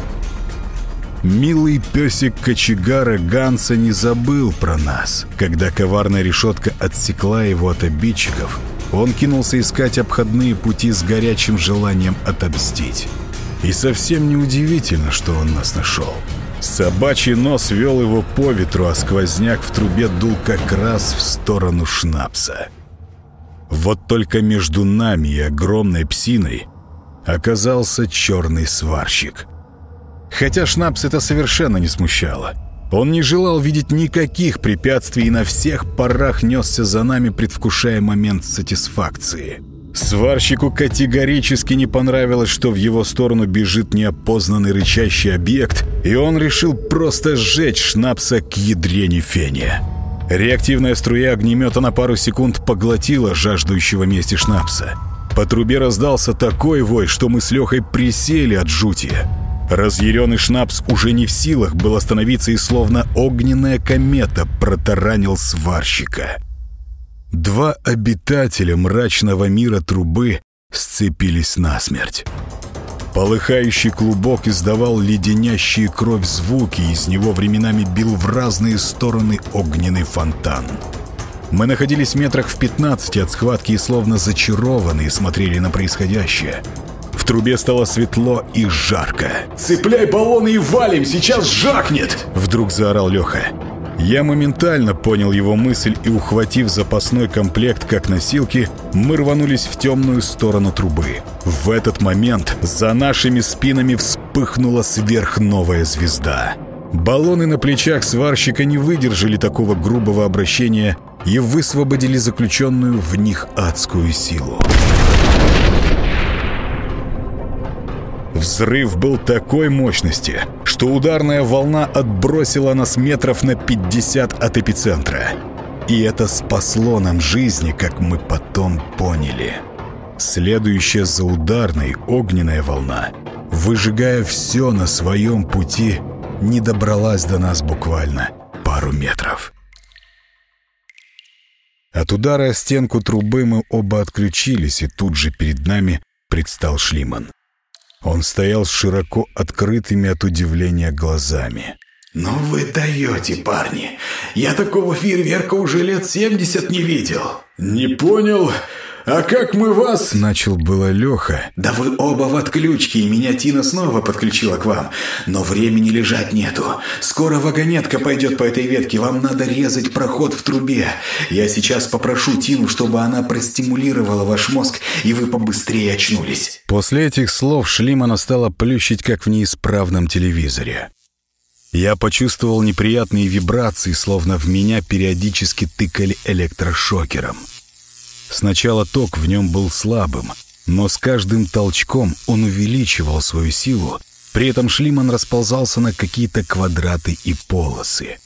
S1: Милый песик кочегара Ганса не забыл про нас. Когда коварная решетка отсекла его от обидчиков, он кинулся искать обходные пути с горячим желанием отомстить. И совсем неудивительно, что он нас нашел. Собачий нос вел его по ветру, а сквозняк в трубе дул как раз в сторону Шнапса. Вот только между нами и огромной псиной оказался черный сварщик — Хотя Шнапс это совершенно не смущало. Он не желал видеть никаких препятствий и на всех парах несся за нами, предвкушая момент сатисфакции. Сварщику категорически не понравилось, что в его сторону бежит неопознанный рычащий объект, и он решил просто сжечь шнапса к ядрене фене. Реактивная струя огнемета на пару секунд поглотила жаждущего мести шнапса. По трубе раздался такой вой, что мы с Лехой присели от жути. Разъяренный шнапс уже не в силах был остановиться и словно огненная комета протаранил сварщика. Два обитателя мрачного мира трубы сцепились насмерть. Полыхающий клубок издавал леденящие кровь звуки, и из него временами бил в разные стороны огненный фонтан. Мы находились метрах в 15 от схватки и словно зачарованные смотрели на происходящее. В трубе стало светло и жарко.
S4: «Цепляй баллоны и валим, сейчас жахнет!»
S1: Вдруг заорал Леха. Я моментально понял его мысль и, ухватив запасной комплект как носилки, мы рванулись в темную сторону трубы. В этот момент за нашими спинами вспыхнула сверхновая звезда. Баллоны на плечах сварщика не выдержали такого грубого обращения и высвободили заключенную в них адскую силу. Взрыв был такой мощности, что ударная волна отбросила нас метров на 50 от эпицентра. И это спасло нам жизни, как мы потом поняли. Следующая за ударной огненная волна, выжигая все на своем пути, не добралась до нас буквально пару метров. От удара о стенку трубы мы оба отключились, и тут же перед нами предстал Шлиман. Он стоял с широко открытыми от удивления глазами.
S4: «Ну вы даете, парни! Я такого фейерверка уже лет семьдесят не видел!»
S3: «Не понял? «А как мы вас...»
S1: — начал было Леха.
S4: «Да вы оба в отключке, и меня Тина снова подключила к вам. Но времени лежать нету. Скоро вагонетка пойдет по этой ветке, вам надо резать проход в трубе. Я сейчас попрошу Тину, чтобы она простимулировала ваш мозг, и вы побыстрее очнулись».
S1: После этих слов Шлимана стала плющить, как в неисправном телевизоре. Я почувствовал неприятные вибрации, словно в меня периодически тыкали электрошокером. Сначала ток в нем был слабым, но с каждым толчком он увеличивал свою силу, при этом Шлиман расползался на какие-то квадраты и полосы.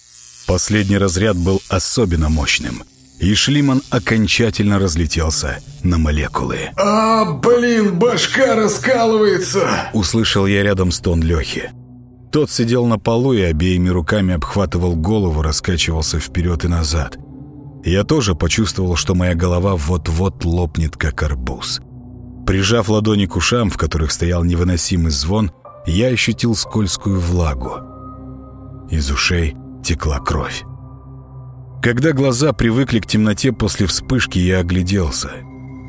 S1: Последний разряд был особенно мощным, и Шлиман окончательно разлетелся на молекулы.
S3: «А, блин, башка раскалывается!»
S1: Услышал я рядом стон Лехи. Тот сидел на полу и обеими руками обхватывал голову, раскачивался вперед и назад. Я тоже почувствовал, что моя голова вот-вот лопнет, как арбуз. Прижав ладони к ушам, в которых стоял невыносимый звон, я ощутил скользкую влагу. Из ушей текла кровь. Когда глаза привыкли к темноте после вспышки, я огляделся.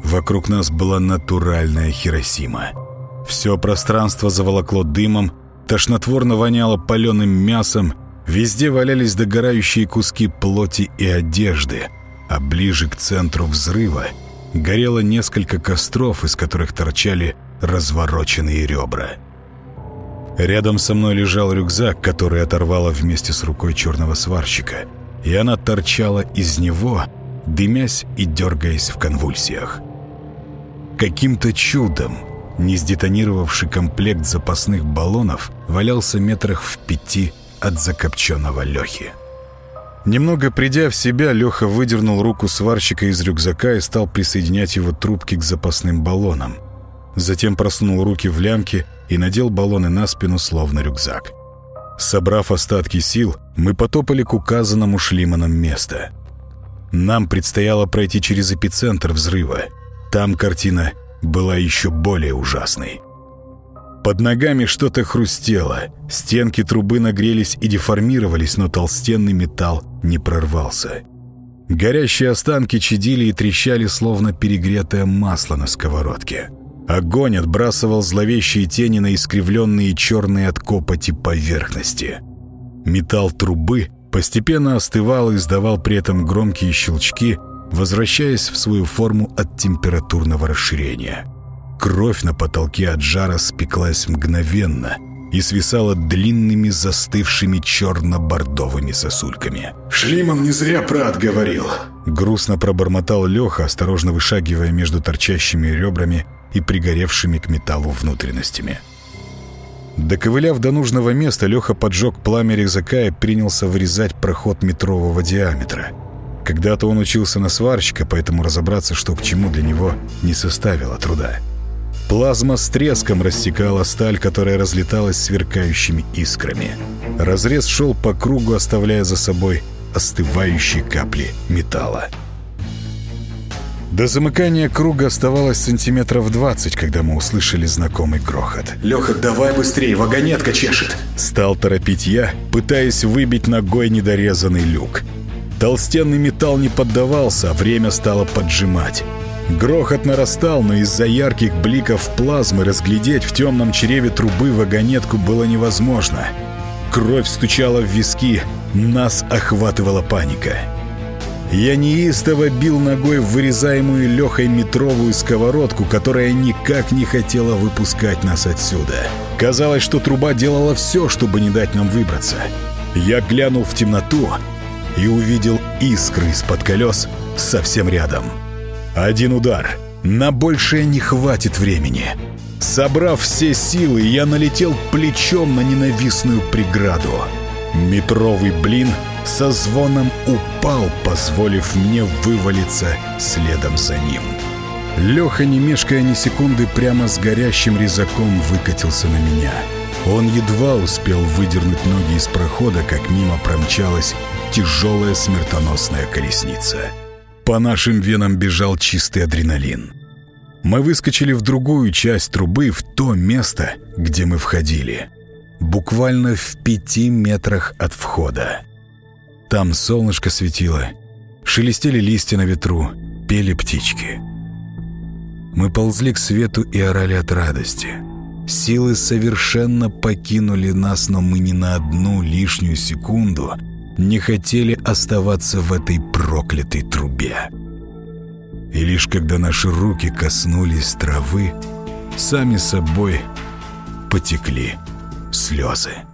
S1: Вокруг нас была натуральная Хиросима. Все пространство заволокло дымом, тошнотворно воняло паленым мясом, Везде валялись догорающие куски плоти и одежды, а ближе к центру взрыва горело несколько костров, из которых торчали развороченные ребра. Рядом со мной лежал рюкзак, который оторвала вместе с рукой черного сварщика, и она торчала из него, дымясь и дергаясь в конвульсиях. Каким-то чудом не сдетонировавший комплект запасных баллонов валялся метрах в пяти от закопченного Лехи. Немного придя в себя, Леха выдернул руку сварщика из рюкзака и стал присоединять его трубки к запасным баллонам. Затем просунул руки в лямки и надел баллоны на спину, словно рюкзак. Собрав остатки сил, мы потопали к указанному Шлиманом место. Нам предстояло пройти через эпицентр взрыва. Там картина была еще более ужасной. Под ногами что-то хрустело. Стенки трубы нагрелись и деформировались, но толстенный металл не прорвался. Горящие останки чадили и трещали, словно перегретое масло на сковородке. Огонь отбрасывал зловещие тени на искривленные черные от копоти поверхности. Металл трубы постепенно остывал и издавал при этом громкие щелчки, возвращаясь в свою форму от температурного расширения. Кровь на потолке от жара спеклась мгновенно, и свисала длинными застывшими черно-бордовыми сосульками.
S4: «Шлиман не зря брат говорил!»
S1: Грустно пробормотал Леха, осторожно вышагивая между торчащими ребрами и пригоревшими к металлу внутренностями. Доковыляв до нужного места, Леха поджег пламя резака и принялся вырезать проход метрового диаметра. Когда-то он учился на сварщика, поэтому разобраться, что к чему для него, не составило труда. Плазма с треском рассекала сталь, которая разлеталась сверкающими искрами. Разрез шел по кругу, оставляя за собой остывающие капли металла. До замыкания круга оставалось сантиметров 20, когда мы услышали знакомый грохот.
S4: «Леха, давай быстрее, вагонетка чешет!»
S1: Стал торопить я, пытаясь выбить ногой недорезанный люк. Толстенный металл не поддавался, а время стало поджимать. Грохот нарастал, но из-за ярких бликов плазмы разглядеть в темном чреве трубы вагонетку было невозможно. Кровь стучала в виски, нас охватывала паника. Я неистово бил ногой в вырезаемую Лехой метровую сковородку, которая никак не хотела выпускать нас отсюда. Казалось, что труба делала все, чтобы не дать нам выбраться. Я глянул в темноту и увидел искры из-под колес совсем рядом. Один удар. На большее не хватит времени. Собрав все силы, я налетел плечом на ненавистную преграду. Метровый блин — со звоном упал, позволив мне вывалиться следом за ним. Леха, не мешкая ни секунды, прямо с горящим резаком выкатился на меня. Он едва успел выдернуть ноги из прохода, как мимо промчалась тяжелая смертоносная колесница. По нашим венам бежал чистый адреналин. Мы выскочили в другую часть трубы, в то место, где мы входили. Буквально в пяти метрах от входа. Там солнышко светило, шелестели листья на ветру, пели птички. Мы ползли к свету и орали от радости. Силы совершенно покинули нас, но мы ни на одну лишнюю секунду не хотели оставаться в этой проклятой трубе. И лишь когда наши руки коснулись травы, сами собой потекли слезы.